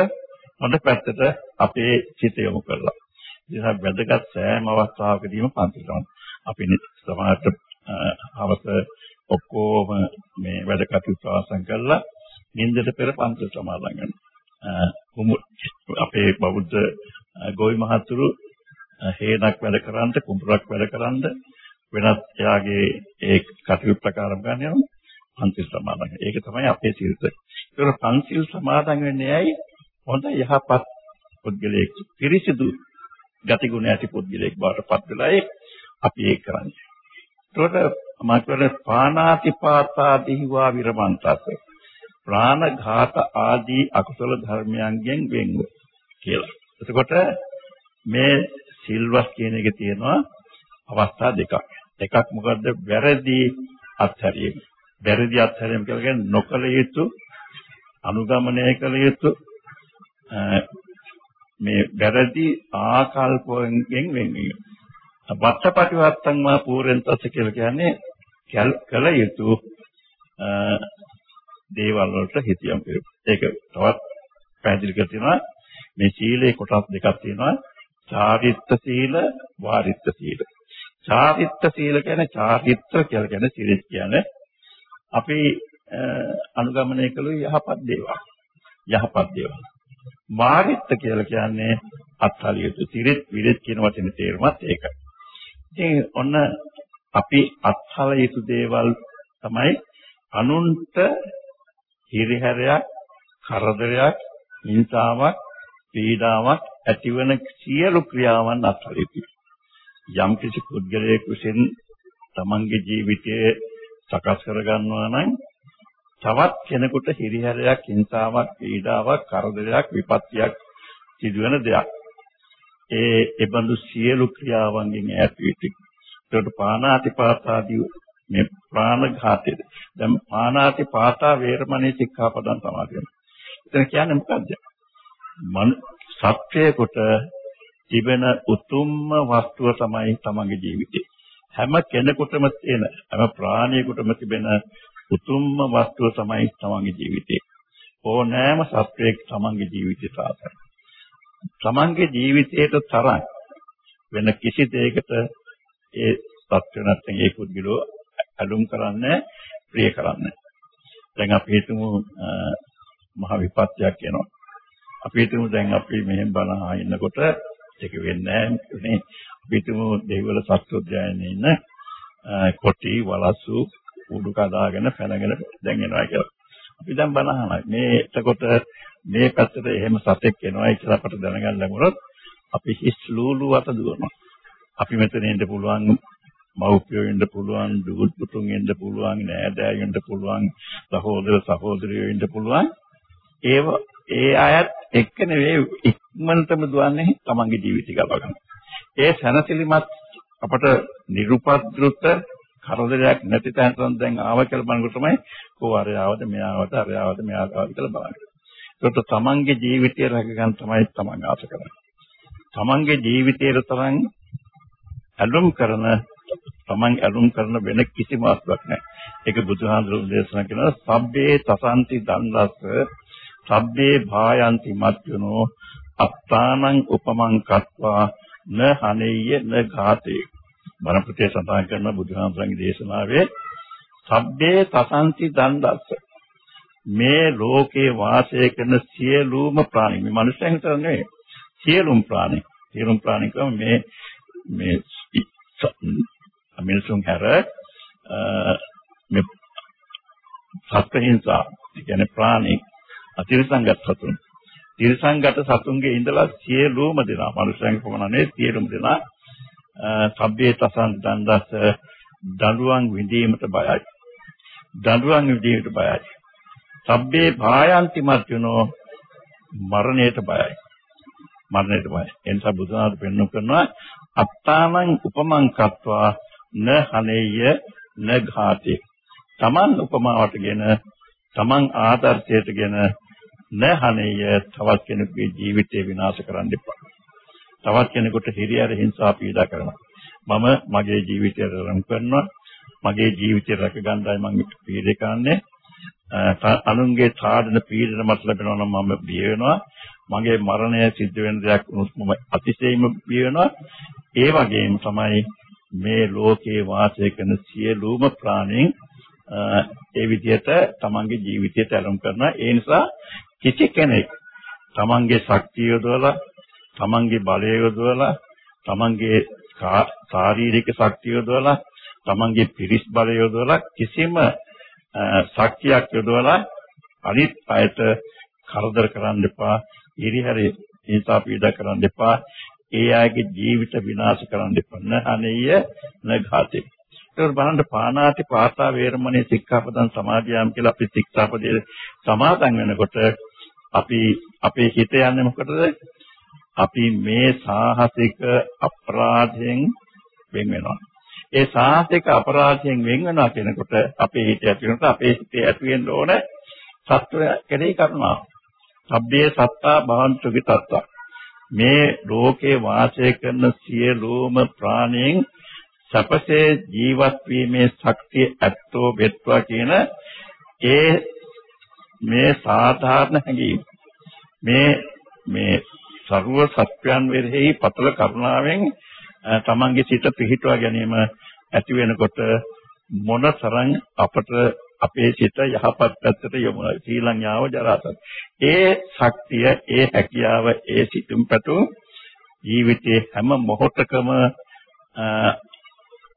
හොඳ පැත්තට අපේ සිත යොමු කරලා. ඉතින් වැදගත් සෑම අවස්ථාවකදීම පන්තිල් සමාදන්. අපි සමාජයට අවස ඔක්කොම මේ වැඩ කටයුතු අවසන් කරලා නින්දට පෙර පන්සල් සමාදන් වෙනවා. අපේ බෞද්ධ ගෝවි මහතුරු හේනක් වැඩ කරන්ද කුඹුරක් වැඩ කරන්ද වෙනත් එයාගේ ඒ කටයුතු ප්‍රකාරම් ගන්න යනවා පන්සිල් සමාදන්. ඒක තමයි අපේ සිරිත. ඒක පන්සිල් සමාදන් වෙන්නේ ඇයි? හොඳ යහපත් පුද්ගලයෙක් පිරිසිදු ගතිගුණ ඇති පුද්ගලයෙක් බවට පත් වෙලා අපි ඒක කරන්නේ. ඒකට මකර පානාතිපාතාදීවා විරමන්තස ප්‍රාණඝාත ආදී අකුසල ධර්මයන්ගෙන් වෙන්ව කියලා. එතකොට මේ සිල්වස් කියන එකේ තියෙනවා අවස්ථා දෙකක්. එකක් මොකද්ද? වැරදි අත්හැරීම. වැරදි අත්හැරීම කියලා කියන්නේ නොකල යුතු අනුගමනය කළ යුතු මේ වැරදි ආකල්පයෙන් වෙන්වීම. වත්තපටිවත්තං වා පූර්ෙන්තස කියලා කියන්නේ කළ යුතු දේවල් වලට හිතියම් කරනවා. ඒක තවත් පැහැදිලි කර තියෙනවා මේ සීලේ කොටස් දෙකක් තියෙනවා. චාරිත්‍ර සීල, වාරිත්‍ර සීල. චාරිත්‍ර සීල කියන්නේ චාරිත්‍ර කියලා කියන්නේ සිරිත් කියන්නේ අපි අනුගමනය කළ යහපත් දේවල්. යහපත් දේවල්. වාරිත්‍ර කියලා කියන්නේ අත්හලියුතු සිරිත් විරිත් කියන වචනේ තේරුමත් ඒකයි. ඉතින් ඔන්න අපි අත්හල යුතු දේවල් තමයි අනුන්ට හිරිහැරයක් කරදරයක් හිංසාවක් පීඩාවක් ඇතිවන සියලු ක්‍රියාවන් අත්හල යුතුයි. යම් කිසි පුද්ගලයෙක් විසින් තමන්ගේ ජීවිතයේ සකස් කරගන්නවා නම් තවත් කෙනෙකුට හිරිහැරයක් හිංසාවක් පීඩාවක් කරදරයක් විපත්තියක් සිදුවෙන දෙයක්. ඒ ඒබඳු සියලු ක්‍රියාවන්ගෙන් ඈත් වී සිටින. ඒකට පානාතිපාතාදී මේ ප්‍රාණඝාතයද දැන් පානාති පාතා වේරමණී සික්ඛාපදං සමාදින එතන කියන්නේ මොකද්ද? මන සත්‍යයකට තිබෙන උතුම්ම වස්තුව තමයි තමන්ගේ ජීවිතේ හැම කෙනෙකුටම තියෙන හැම ප්‍රාණියෙකුටම තිබෙන උතුම්ම වස්තුව තමයි තමන්ගේ ජීවිතේ ඕනෑම සත්වයක තමන්ගේ ජීවිතය සාසයි තමන්ගේ ජීවිතයට තරම් වෙන කිසි දෙයකට ඒ සත්‍ය නැත්නම් ඒ පුද්ගලෝ අඳුම් කරන්නේ ප්‍රිය කරන්නේ. දැන් අපි හිතමු මහ විපත්යක් එනවා. අපි හිතමු දැන් අපි මෙහෙම බලහා ඉන්නකොට ඒක වෙන්නේ නැහැ. අපි හිතමු දෙවිවල සත්‍යෝද්‍යයනේ ඉන්න කොටි වලසු උඩු කදාගෙන පැනගෙන දැන් එනවා කියලා. අපි දැන් බලහනවා. මේ එතකොට මේ පැත්තට එහෙම සතෙක් එනවා කියලා අපට දැනගන්න ලැබුණොත් අපි හිස් ලූලු අත දුවනවා. අපි මෙතන ඉන්න පුළුවන් මව්පියෝ ඉන්න පුළුවන් දුවත් පුතුන් ඉන්න පුළුවන් නෑදෑයෝ ඉන්න පුළුවන් සහෝදර සහෝදරියෝ ඉන්න පුළුවන් ඒව ඒ අයත් එක්ක නෙවෙයි ඉක්මනටම දුවන්නේ තමන්ගේ ජීවිතය ගලවගන්න. ඒ සැනසෙලිමත් අපට නිරුපද්‍රුත කරදරයක් නැති තැනට දැන් ආව කියලා බලනකොට තමයි කෝ අරයාවද මෙයාවද අරයාවද මෙයාවද කියලා බලන්නේ. ඒකට තමන්ගේ ජීවිතය රැකගන්න තමයි තමන් ආස කරන්නේ. තමන්ගේ ජීවිතයට තරම් ඇලුම් කරන තමන් ඇලුම් කරන වෙන කිසිම වස්තුවක් නැහැ. ඒක බුදුහාමුදුරුවෝ දේශනා කරන සබ්බේ තසන්ති දණ්ඩස්ස සබ්බේ භායන්ති මත්යනෝ අත්තානං උපමං කତ୍වා න හනෙය්‍ය න ඝාතේ. බණපතේ සඳහන් කරන බුදුහාමුදුරන්ගේ දේශනාවේ සබ්බේ තසන්ති දණ්ඩස්ස. මේ ලෝකේ වාසය කරන සියලුම ප්‍රාණි. මේ මනුස්සයන් විතර නෙවෙයි. සියලුම ප්‍රාණි. සියලුම ප්‍රාණි කම මේ මේ මිනිසුන් හැර මේ සත්ත්වහිංසා කියන්නේ ප්‍රාණි අතිරසංගත සතුන්. තිරසංගත සතුන්ගේ ඉඳලා සියලුම දෙනා මනුෂ්‍යයන් පමණ නෙවෙයි සියලුම දෙනා සබ්බේ තසන් දණ්ඩස් දඬුවම් විඳීමට බයයි. දඬුවම් විඳීමට බයයි. සබ්බේ භායන්ති මර්ජුනෝ මරණයට බයයි. මරණයට බයයි. එනිසා බුදුහාම පෙන්වු කරනවා අත්තානං උපමං කତ୍වා න හනේය න ඝාතේ. තමන් උපමාවටගෙන තමන් ආදර්ශයටගෙන න හනේය තවත් කෙනෙකුගේ ජීවිතය විනාශ කරන්න එපා. තවත් කෙනෙකුට හිරියර හිංසා පීඩා කරනවා. මම මගේ ජීවිතය රැම් කරනවා. මගේ ජීවිතය රැක ගන්නයි මම පීඩේ කරන්නේ. අනුන්ගේ සාධන පීඩන මත ලැබෙනවා නම් මම බිය වෙනවා මගේ මරණය සිද්ධ වෙන දෙයක් වුණොත් මම අතිශයින්ම බිය වෙනවා ඒ වගේම තමයි මේ ලෝකේ වාසය කරන සියලුම ප්‍රාණීන් ඒ විදිහට තමන්ගේ ජීවිතයට ඇලුම් කරනවා. ඒ නිසා කිසි කෙනෙක් තමන්ගේ ශක්තිය යොදවලා තමන්ගේ බලය යොදවලා තමන්ගේ ශාරීරික ශක්තිය යොදවලා තමන්ගේ පිරිස් බලය යොදවලා කිසිම ශක්තියක් යොදවලා අනිත් අයට කරදර කරන්න එපා ඉරිහැරේ හිංසා පීඩා කරන්න එපා ඒ අයගේ ජීවිත විනාශ කරන්න එපා. නහනෙය නඝාතේ ඒක බලන්න පානාති පාතා වේරමණී සික්ඛාපදං සමාදියාම් කියලා අපි සික්ඛාපදයේ සමාදන් වෙනකොට අපි අපේ හිත යන්නේ මොකටද? අපි මේ සාහසික අපරාධයෙන් වෙන් වෙනවා ඒ සාහසික අපරාධයෙන් වෙන් වෙනවා කියනකොට අපේ හිත ඇති වෙනකොට අපේ හිතේ ඇති වෙන්න ඕන සත්‍ය කෙරෙහි කරුණාව. සබ්බේ සත්තා භවන්තු විතත්තා. මේ ලෝකේ වාසය කරන සියලුම ප්‍රාණීන් සපසේ ජීවත් වීමේ ශක්තිය ඇත්තෝ වෙත්වා කියන ඒ මේ සාධාරණ හැඟීම මේ මේ ਸਰව සත්‍යයන් වෙරෙහි පතල කරුණාවෙන් තමන්ගේ සිත පිහිටුවා ගැනීම ඇති වෙනකොට මොනතරම් අපට අපේ සිත යහපත් පැත්තට යොමු වෙනවා ශ්‍රීලං යාව ජරාසත් ඒ ශක්තිය ඒ හැකියාව ඒ සිතුම් පැතුම් ජීවිතයේ හැම මොහොතකම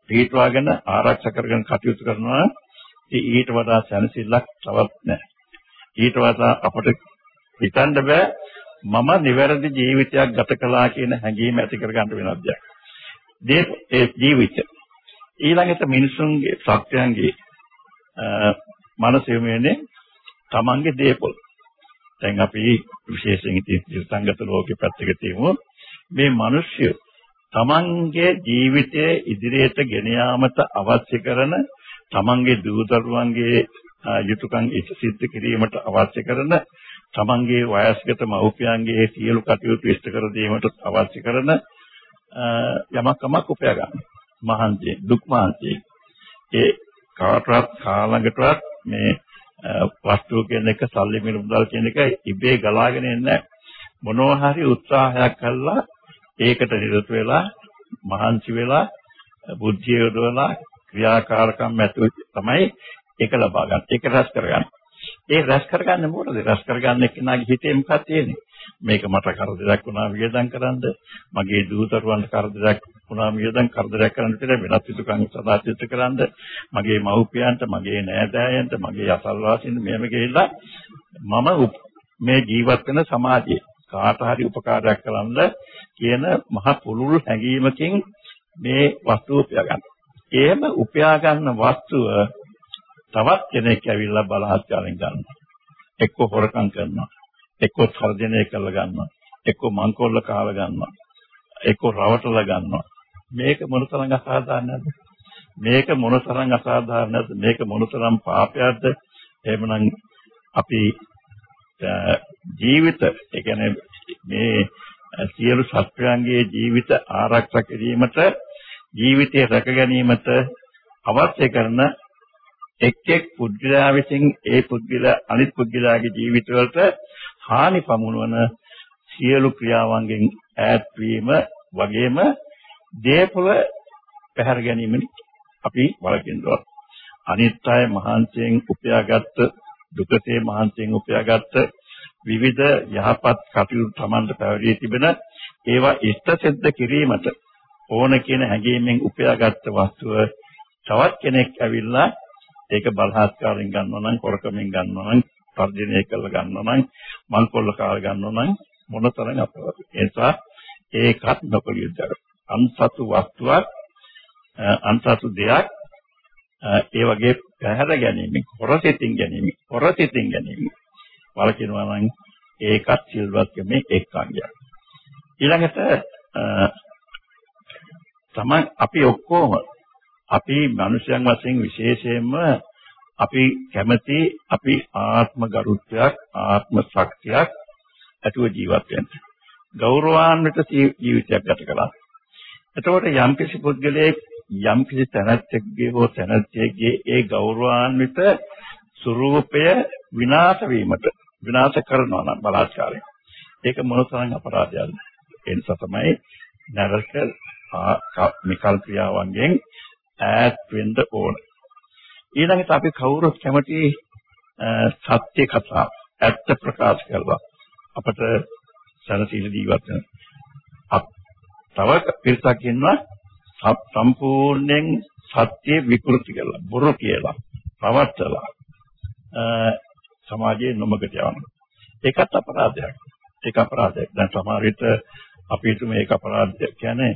පිටවාගෙන ආරක්ෂා කරගෙන කටයුතු කරනවා. ඊට වඩා සැනසෙල්ලක් තවත් නැහැ. ඊට වඩා අපට හිතන්න බෑ මම නිවැරදි ජීවිතයක් ගත කළා කියන හැඟීම ඇති කරගන්න වෙන අධ්‍යයක්. ඒ ජීවිතය ඊළඟට මිනිසුන්ගේ සත්‍යයන්ගේ මනස යොමුනේ තමන්ගේ දේපොළ. දැන් අපි විශේෂයෙන් ඉතින් සංගත ලෝකෙ පැත්තක තියමු. මේ මිනිස්සු තමන්ගේ ජීවිතයේ ඉදිරියට ගෙන යාමට අවශ්‍ය කරන තමන්ගේ දූ දරුවන්ගේ යුතුයකම් සිද්ධ කිරීමට අවශ්‍ය කරන තමන්ගේ වයස්ගත මව්පියන්ගේ සියලු කටයුතු ඉෂ්ට කර දීමට අවශ්‍ය කරන යමක් කමක් උපයා ගන්න. මහන්සිය දුක් මහන්සිය. ඒ කාටවත් කාලඟටවත් මේ වස්තුව කියන එක සල්ලි මිලමුදල් කියන එක ඉබේ ගලාගෙන එන්නේ මොනවා හරි උත්සාහයක් කළා ඒකට නිරත වෙලා මහන්සි වෙලා බුද්ධිය යොදවලා ක්‍රියාකාරකම් ඇතුළු තමයි ඒක ලබා ගන්න. ඒක රැස් කරගන්න. ඒ රැස් කරගන්න මොකටද? රැස් කරගන්න එක්කෙනාගේ හිතේ මොකක්ද තියෙන්නේ? මේක මට කරදරයක් වුණා වියදම් කරන්නද? මගේ දූතරුවන්ට කරදරයක් වුණා වියදම් කරදරයක් කරන්න කියලා වෙනත් යුතුයකම් සදාචිත කරන්නද? මගේ මව්පියන්ට, මගේ නෑදෑයන්ට, මගේ අසල්වාසීන්ට මෙහෙම ගිහිල්ලා මම මේ ජීවත් වෙන සමාජයේ කාට හරි උපකාරයක් කරන්න කියන මහ පුළුල් හැඟීමකින් මේ වස්තුව උපයා ගන්න. එහෙම උපයා ගන්න වස්තුව තවත් කෙනෙක් ඇවිල්ලා බලාත්කාරයෙන් ගන්නවා. එක්ක හොරකම් කරනවා. එක්ක තර්ජනය කරලා ගන්නවා. එක්ක මංකොල්ල කාලා ගන්නවා. එක්ක රවටලා ගන්නවා. මේක මොනතරම් අසාධාරණද? මේක මොනතරම් අසාධාරණද? මේක මොනතරම් පාපයක්ද? එහෙමනම් අපි ජීවිත ඒ කියන්නේ මේ සියලු සත්වයන්ගේ ජීවිත ආරක්ෂා කිරීමට ජීවිතය රැක ගැනීමට අවශ්‍ය කරන එක් එක් පුද්ගලයා විසින් ඒ පුද්ගලයා අනිත් පුද්ගලයාගේ ජීවිතවලට හානි පමුණවන සියලු ක්‍රියාවන්ගෙන් ඈත් වීම වගේම දේපොළ පැහැර ගැනීමෙන් අපි වළකිනවා. අනිත් අය මහන්සියෙන් උපයාගත් දුකසේ මහන්සියෙන් උපයාගත් විවිධ යහපත් කටයුතු Tamanට පැවරී තිබෙන ඒවා ඉෂ්ට සිද්ධ කිරීමට ඕන කියන හැඟීමෙන් උපයාගත් වස්තුව තවත් කෙනෙක් ඇවිල්ලා ඒක බලහත්කාරයෙන් ගන්නවා නම් කොරකමින් ගන්නවා නම් තර්ජනය කරලා ගන්නවා නම් මංකොල්ල කාලා ගන්නවා නම් මොනතරම් අපවත්. ඒ නිසා ඒකත් නොකළ යුතුයි අන්සතු වස්තුවක් අන්සතු දෙයක් ඒ වගේ පැහැර ගැනීම හොරසිතින් ගැනීම හොරසිතින් ගැනීම වලකිනවා නම් ඒකත් සිල්වත්කමේ එක් අංගයක් ඊළඟට තමයි අපි ඔක්කොම අපි මිනිසයන් වශයෙන් විශේෂයෙන්ම අපි කැමති අපි ආත්ම ගරුත්වයක් ආත්ම ශක්තියක් ඇතුව ජීවත් වෙන්න. ගෞරවාන්විත ජීවිතයක් ගත කළා. එතකොට යම් කිසි පුද්ගලයෙක් යම් කිසි තැනැත්තෙක්ගේ හෝ තැනැත්තියගේ ඒ ගෞරවාන්විත ස්වરૂපය විනාශ වීමට විනාශ කරනවා නම් බලාත්කාරයෙන්. ඒක මොනතරම් අපරාධයක්ද? ඒ නිසා තමයි නරක මිකල් ක්‍රියාවන්ගෙන් ඈත් වෙන්න ඕන. ඊළඟට අපි කවුරුත් කැමති සත්‍ය කතා ඇත්ත ප්‍රකාශ කරලා අපට සැලසීල ජීවත් වෙන. තව පිරිසක් ඉන්නවා සම්පූර්ණයෙන් සත්‍ය විකෘති කරලා බොරු කියලා පවත්තලා සමාජයේ නොමගට යනවා. ඒකත් අපරාධයක්. ඒක අපරාධයක්. දැන් සමහර විට අපි හිතමු ඒක අපරාධයක් කියන්නේ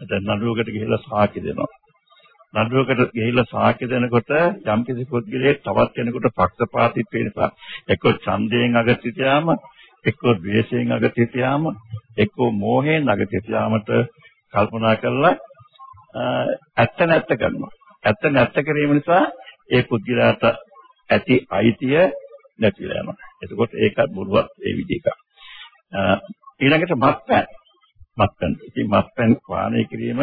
දැන් නඩුවකට ගිහිල්ලා සාක්ෂි දෙනවා. නඩුවකට ගිහිල්ලා සාක්ෂි දෙනකොට යම් කිසි පුද්ගලයෙක් තවත් කෙනෙකුට පක්ෂපාතීත්ව නිසා එක්ක ඡන්දයෙන් අගතිතියාම එක්ක ද්වේෂයෙන් අගතිතියාම එක්ක මෝහයෙන් අගතිතියාමට කල්පනා කරලා ඇත්ත නැත්ත කරනවා. ඇත්ත නැත්ත කිරීම නිසා ඒ පුද්ගලයාට ඇති අයිතිය නැතිලා යනවා. එතකොට ඒකත් බොරුවක් ඒ විදිහක. ඊළඟට මත්පැන් මත්පැන්. ඉතින් මත්පැන් පානය කිරීම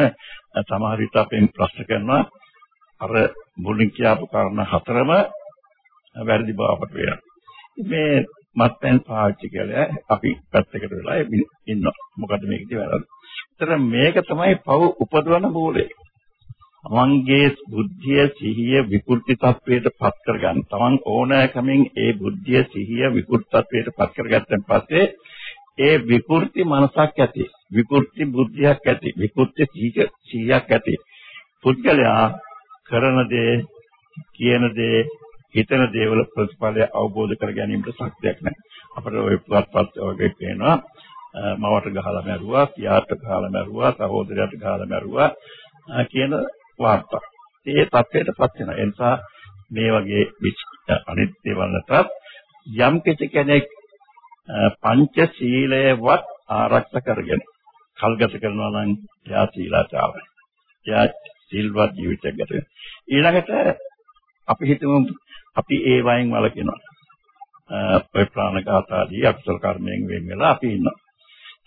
සමහර විට අපෙන් ප්‍රශ්න කරනවා අර මුලින් කියපු කාරණා හතරම වැරදි බව අපට වෙනවා. මේ මත්පැන් පාවිච්චි කළා අපි පැත්තකට වෙලා ඉන්නවා. මොකද මේකේ වැරද්ද. ඒතර මේක තමයි පව උපදවන මූලය. තමන්ගේ බුද්ධිය සිහිය විකෘති තත්වයට පත් කරගන්න. තමන් ඕනෑකමින් ඒ බුද්ධිය සිහිය විකෘති තත්වයට පත් කරගත්තන් පස්සේ ඒ විකෘති මනසක් ඇති විකෘති බුද්ධියක් ඇති විකෘති සීයක් ඇති. පුද්ගලයා කරන දේ කියන දේ හිතන දේවල ප්‍රතිඵලය අවබෝධ කර ගැනීමට ශක්තියක් නැහැ. අපිට ඔය පුවත්පත් වගේ පේනවා. මවට ගහලා මැරුවා පියාට ගහලා මැරුවා සහෝදරයට ගහලා මැරුවා කියන වාර්තා. ඒ තත්ත්වයටපත් වෙනවා. ඒ නිසා මේ වගේ අනිත් දේවල්ටත් යම් කෙනෙක් පංච සීලයවත් ආරක්ෂා කරගෙන කල්ගත කරනවා නම් එයා සීලාචාරයි. එයා සිල්වත් ජීවිතයක් ගත කරනවා. ඊළඟට අපි හිතමු අපි ඒ වයින් වලකිනවා. ඔය ප්‍රාණඝාත ආදී අකුසල කර්මයෙන් වෙන් වෙලා අපි ඉන්නවා.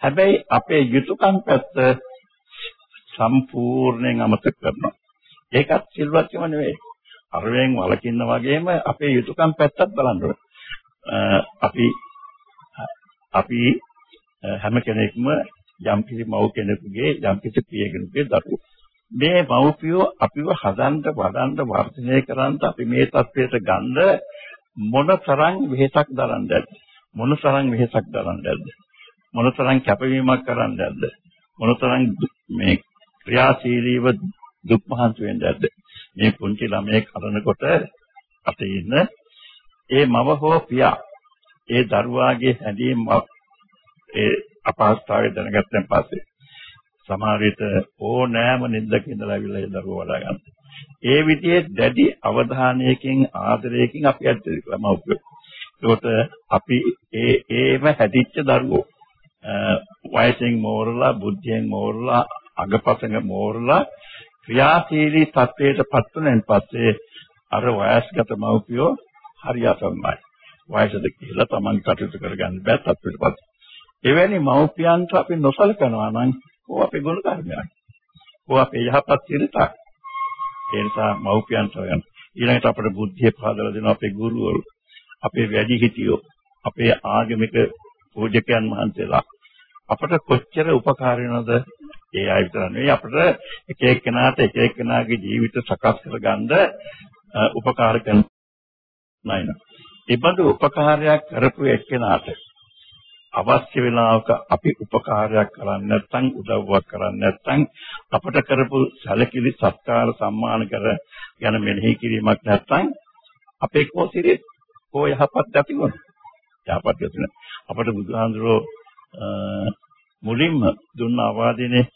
හැබැයි අපේ යුතුයකම් පැත්ත සම්පූර්ණයෙන් අමතක කරනවා. ඒකත් සිල්වත්කම නෙවෙයි. අරවෙන් වලකින්න වගේම අපේ යුතුයකම් පැත්තත් බලන්න අපි අපි හැම කෙනෙක්ම යම් කිසි මව් කෙනෙකුගේ යම් කිසි පිය කෙනෙකුගේ දරුවෝ මේ මව්පියෝ අපිව හදන්න වඩන්න වර්ධනය කරන්න අපි මේ තත්ත්වයට ගන්න මොනතරම් වෙහෙසක් දරන්නද? මොනතරම් වෙහෙසක් දරන්නද? මොනතරම් කැපවීමක් කරන්නද? මොනතරම් මේ ක්‍රියාශීලීව දුක් මහන්සි වෙන්නද? මේ පුංචි ළමයෙක් කරනකොට අපේ ඉන්න ඒ මව හෝ පියා ඒ දරුවාගේ හැඬීම් ඒ අපහසුතාවය දැනගත්තන් පස්සේ සමහර විට ඕනෑම නින්දක ඉඳලා අවිලා ඒ දරුවා වඩා ගන්න. ඒ විදිහේ දැඩි අවධානයකින් ආදරයකින් අපි ඇත්තටම උපයෝග. ඒකට අපි ඒ ඒම හැදිච්ච දරුවෝ වයසෙන් මෝරලා බුද්ධියෙන් මෝරලා අගපසඟ මෝරලා ක්‍රියාශීලී තත්වයට පත් වුණෙන් පස්සේ අර වයස්ගත මව්පියෝ හරි අසම්මයි. වයසද කියලා Taman කටයුතු කරගන්න බෑ තත්ත්වයටපත්. එවැනි මව්පියන්ට අපි නොසලකනවා නම් ඕවා අපේ ගුණ කර්මයක්. ඕවා අපේ යහපත් සිරිතක්. ඒ නිසා මව්පියන්ට හොයන්න. ඊළඟට අපේ බුද්ධිය පහදලා දෙන අපේ ගුරුවරු, අපේ වැඩිහිටියෝ, අපේ ආගමික පූජකයන් වහන්සේලා අපට කොච්චර උපකාර වෙනවද ඒ අය විතර නෙවෙයි අපිට එක එක්කෙනාට එක එක්කෙනාගේ ජීවිත සකස් කරගන්න උපකාර කරන නයින. ඒ බඳු උපකාරයක් කරපු එක්කෙනාට අවශ්‍ය වෙලාවක අපි උපකාරයක් කරන්නේ නැත්නම් උදව්වක් කරන්නේ නැත්නම් අපට කරපු සැලකිලි සත්කාර සම්මාන කර යන මෙනෙහි කිරීමක් නැත්නම් අපේ කෝසිරේ කෝ යහපත් ඇතිවන යහපත් ඇතිවන අපට බුදුහාඳුරෝ මුලින්ම දුන්න ආවාදිනේ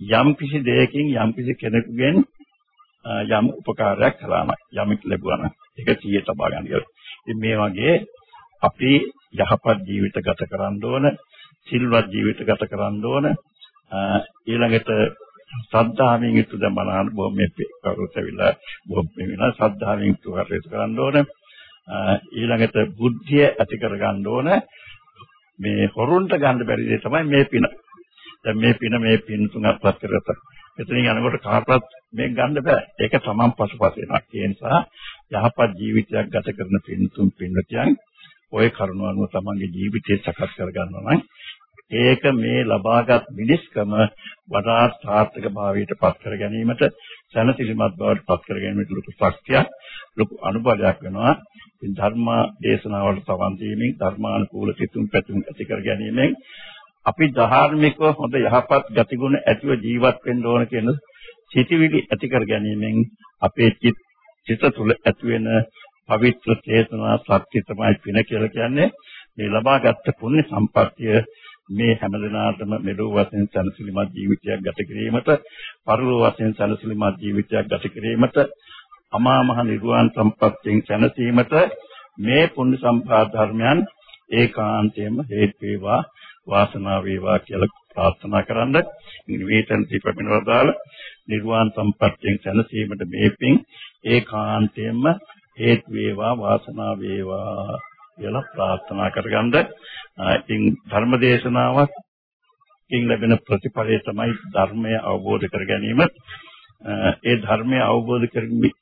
යම් කිසි දෙයකින් යම් කිසි කෙනෙකුගෙන් යම් උපකාරයක් කළාම යමක් ලැබුවා නම් ඒක 100 තබා ගන්න. ඉතින් මේ වගේ අපි යහපත් ජීවිත ගත කරන්න ඕන, සිල්වත් ජීවිත ගත කරන්න ඕන. ඊළඟට සද්ධාවෙන් යුතු දමනාන බොහොම මේ කරුතවිලා බොහොම වෙන සද්ධාවෙන් යුතු කටයුතු කරන්න ඕන. ඊළඟට බුද්ධිය ඇති කර ගන්න ඕන. මේ හොරුන්ට ගන්න බැරි දේ තමයි මේ පින. දැන් මේ පින මේ පින් තුනක්පත් කරගත්තා. එතනින් යනකොට කාටවත් මේක ගන්න බෑ. ඒක තමන් පසුපස වෙනවා. ඒ නිසා යහපත් ජීවිතයක් ගත කරන පින් තුන් පින්වතියන් ওই කරුණ අනුව තමන්ගේ ජීවිතය සකස් කර ගන්නවා නම් ඒක මේ ලබාගත් මිනිස්කම වඩා සාර්ථක භාවයට පත් කර ගැනීමට සැනසීමත් බවට පත් කර ගැනීමට ලොකු ශක්තියක් ලොකු අනුබලයක් වෙනවා. ඉතින් ධර්ම දේශනාවලට සවන් දීමෙන් ධර්මානුකූල සිතුම් පැතුම් ඇති කර ගැනීමෙන් අපි ධාර්මිකව හොඳ යහපත් ගතිගුණ ඇතිව ජීවත් වෙන්න ඕන කියන සිතිවිලි ඇති කර ගැනීමෙන් අපේ චිත්ත තුළ ඇති වෙන පවිත්‍ර චේතනා සත්‍ය තමයි පින කියලා කියන්නේ. මේ ලබාගත් පුණ්‍ය සම්පත්තිය මේ හැමදෙනාටම මෙලොව වශයෙන් සැනසීමත් ජීවිතයක් ගත කිරීමට පරලොව වශයෙන් සැනසීමත් ජීවිතයක් ගත කිරීමට අමා මහ නිර්වාණ සම්පත්තියෙන් සැනසීමට මේ පුණ්‍ය සම්පාද ධර්මයන් ඒකාන්තයෙන්ම හේතු වේවා වාසනාව වේවා කියලා ප්‍රාර්ථනා කරන්න. නිවේතන දීපමිනවදාල නිර්වාණ සම්පත්තියෙන් සැනසීමට මේ පින් ඒකාන්තයෙන්ම හේතු වේවා වාසනාව වේවා කියලා ප්‍රාර්ථනා කරගන්න. ඉතින් ධර්ම දේශනාවක් ඉන් ලැබෙන ප්‍රතිඵලය තමයි ධර්මය අවබෝධ කර ගැනීම. ඒ ධර්මය අවබෝධ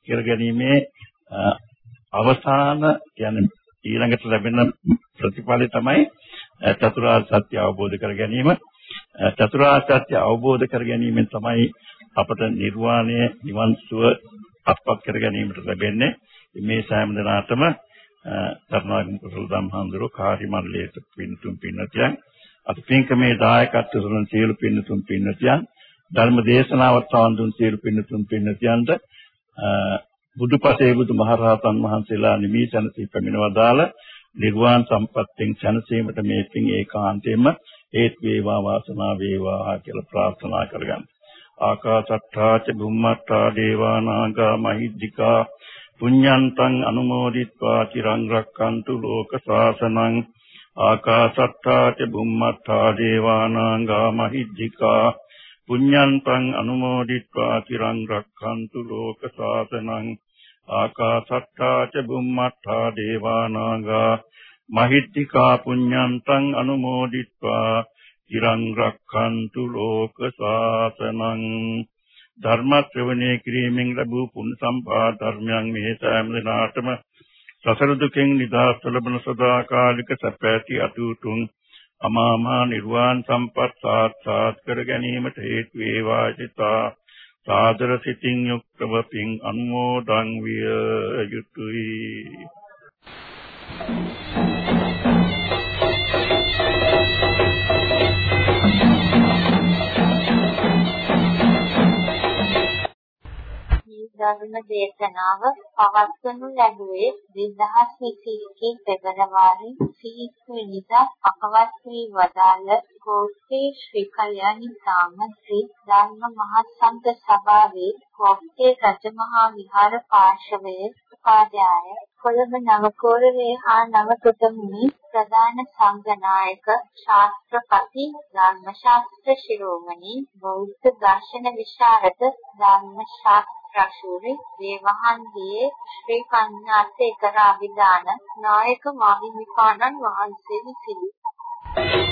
කර ගැනීමේ අවසාන කියන්නේ ඊළඟට ලැබෙන ප්‍රතිඵලය තමයි චතුරාර්ය සත්‍ය අවබෝධ කර ගැනීම. චතුරාර්ය සත්‍ය අවබෝධ කර ගැනීමෙන් තමයි අපට නිර්වාණය නිවන් සුව අත්පත් කර ගැනීමට ලැබෙන්නේ. මේ සෑම දිනාටම කරුණාගම කුසල ධම්මහන්දරෝ කාර්ය මණ්ඩලයට පින්තුම් පින්නතියන් අත පින්කමේ දායකත්ව සුරන් සියලු පින්නතුම් පින්නතියන් ධර්ම දේශනාවත් සවන් දුන් සියලු පින්නතුම් පින්නතියන්ට බුදුපසේ බුදුමහරහතන් වහන්සේලා නිමී සැනසී පැමිණවදාල නිර්වාණ සම්පත්තියෙන් සැනසීමට මේ පින් ඒකාන්තයෙන්ම හේත් වේවා වාසනාව වේවා කියලා ප්‍රාර්ථනා කරගන්න. ආකාශට්ටා ච බුම්මට්ටා දේවා නාග මහිද්దికා පුඤ්ඤන්තං අනුමෝදිත්වා චිරං රක්칸තු ලෝක ශාසනං ආකාශට්ටා ච බුම්මට්ටා දේවා නාග මහිද්దికා පුඤ්ඤන්තං අනුමෝදිත්වා චිරං රක්칸තු ලෝක ශාසනං ආකාශට්ටා ච බුම්මට්ටා දේවා නාගා මහිත්‍තිකා පුඤ්ඤන්තං අනුමෝදිත්වා চিරං රක්ඛන්තු ලෝක සාසනං. ධර්ම ශ්‍රවණය කිරීමෙන් ලැබූ පුණ්‍ය සම්පා ධර්මයන් මේ සෑම දිනාටම සසර දුකෙන් නිදහස් ලැබෙන සදාකාලික සැප ඇති අතුතුන් අමාමා නිර්වාණ සම්පත් සාක්ෂාත් කර ගැනීමට හේතු වේවා සිතා. සාදර සිතින් යුක්තව පින් අනුමෝදන් විය යුතුය. ධර්ම දේශනාව පවත්වනු ලැබුවේ 2021 පෙබරවාරි 30 වෙනිදා අකවත් වී වදාළ කෝට්ටේ ශ්‍රී කල්‍යාණි සාමත්‍රි ධර්ම මහසංඝ සභාවේ කෝට්ටේ රජමහා විහාර පාර්ශවයේ උපාධ්‍යාය කොළඹ නවකෝරළේ හා නවතොටමුණි ප්‍රධාන සංඝනායක ශාස්ත්‍රපති ධර්මශාස්ත්‍ර ශිරෝමණී බෞද්ධ දර්ශන විශාරද ධර්ම රශූරි දේවහන්දියේ ශ්‍රී පඤ්ඤාසේකර අභිදාන නායක මාහිමිපාණන් වහන්සේ විසිනි. Thank you.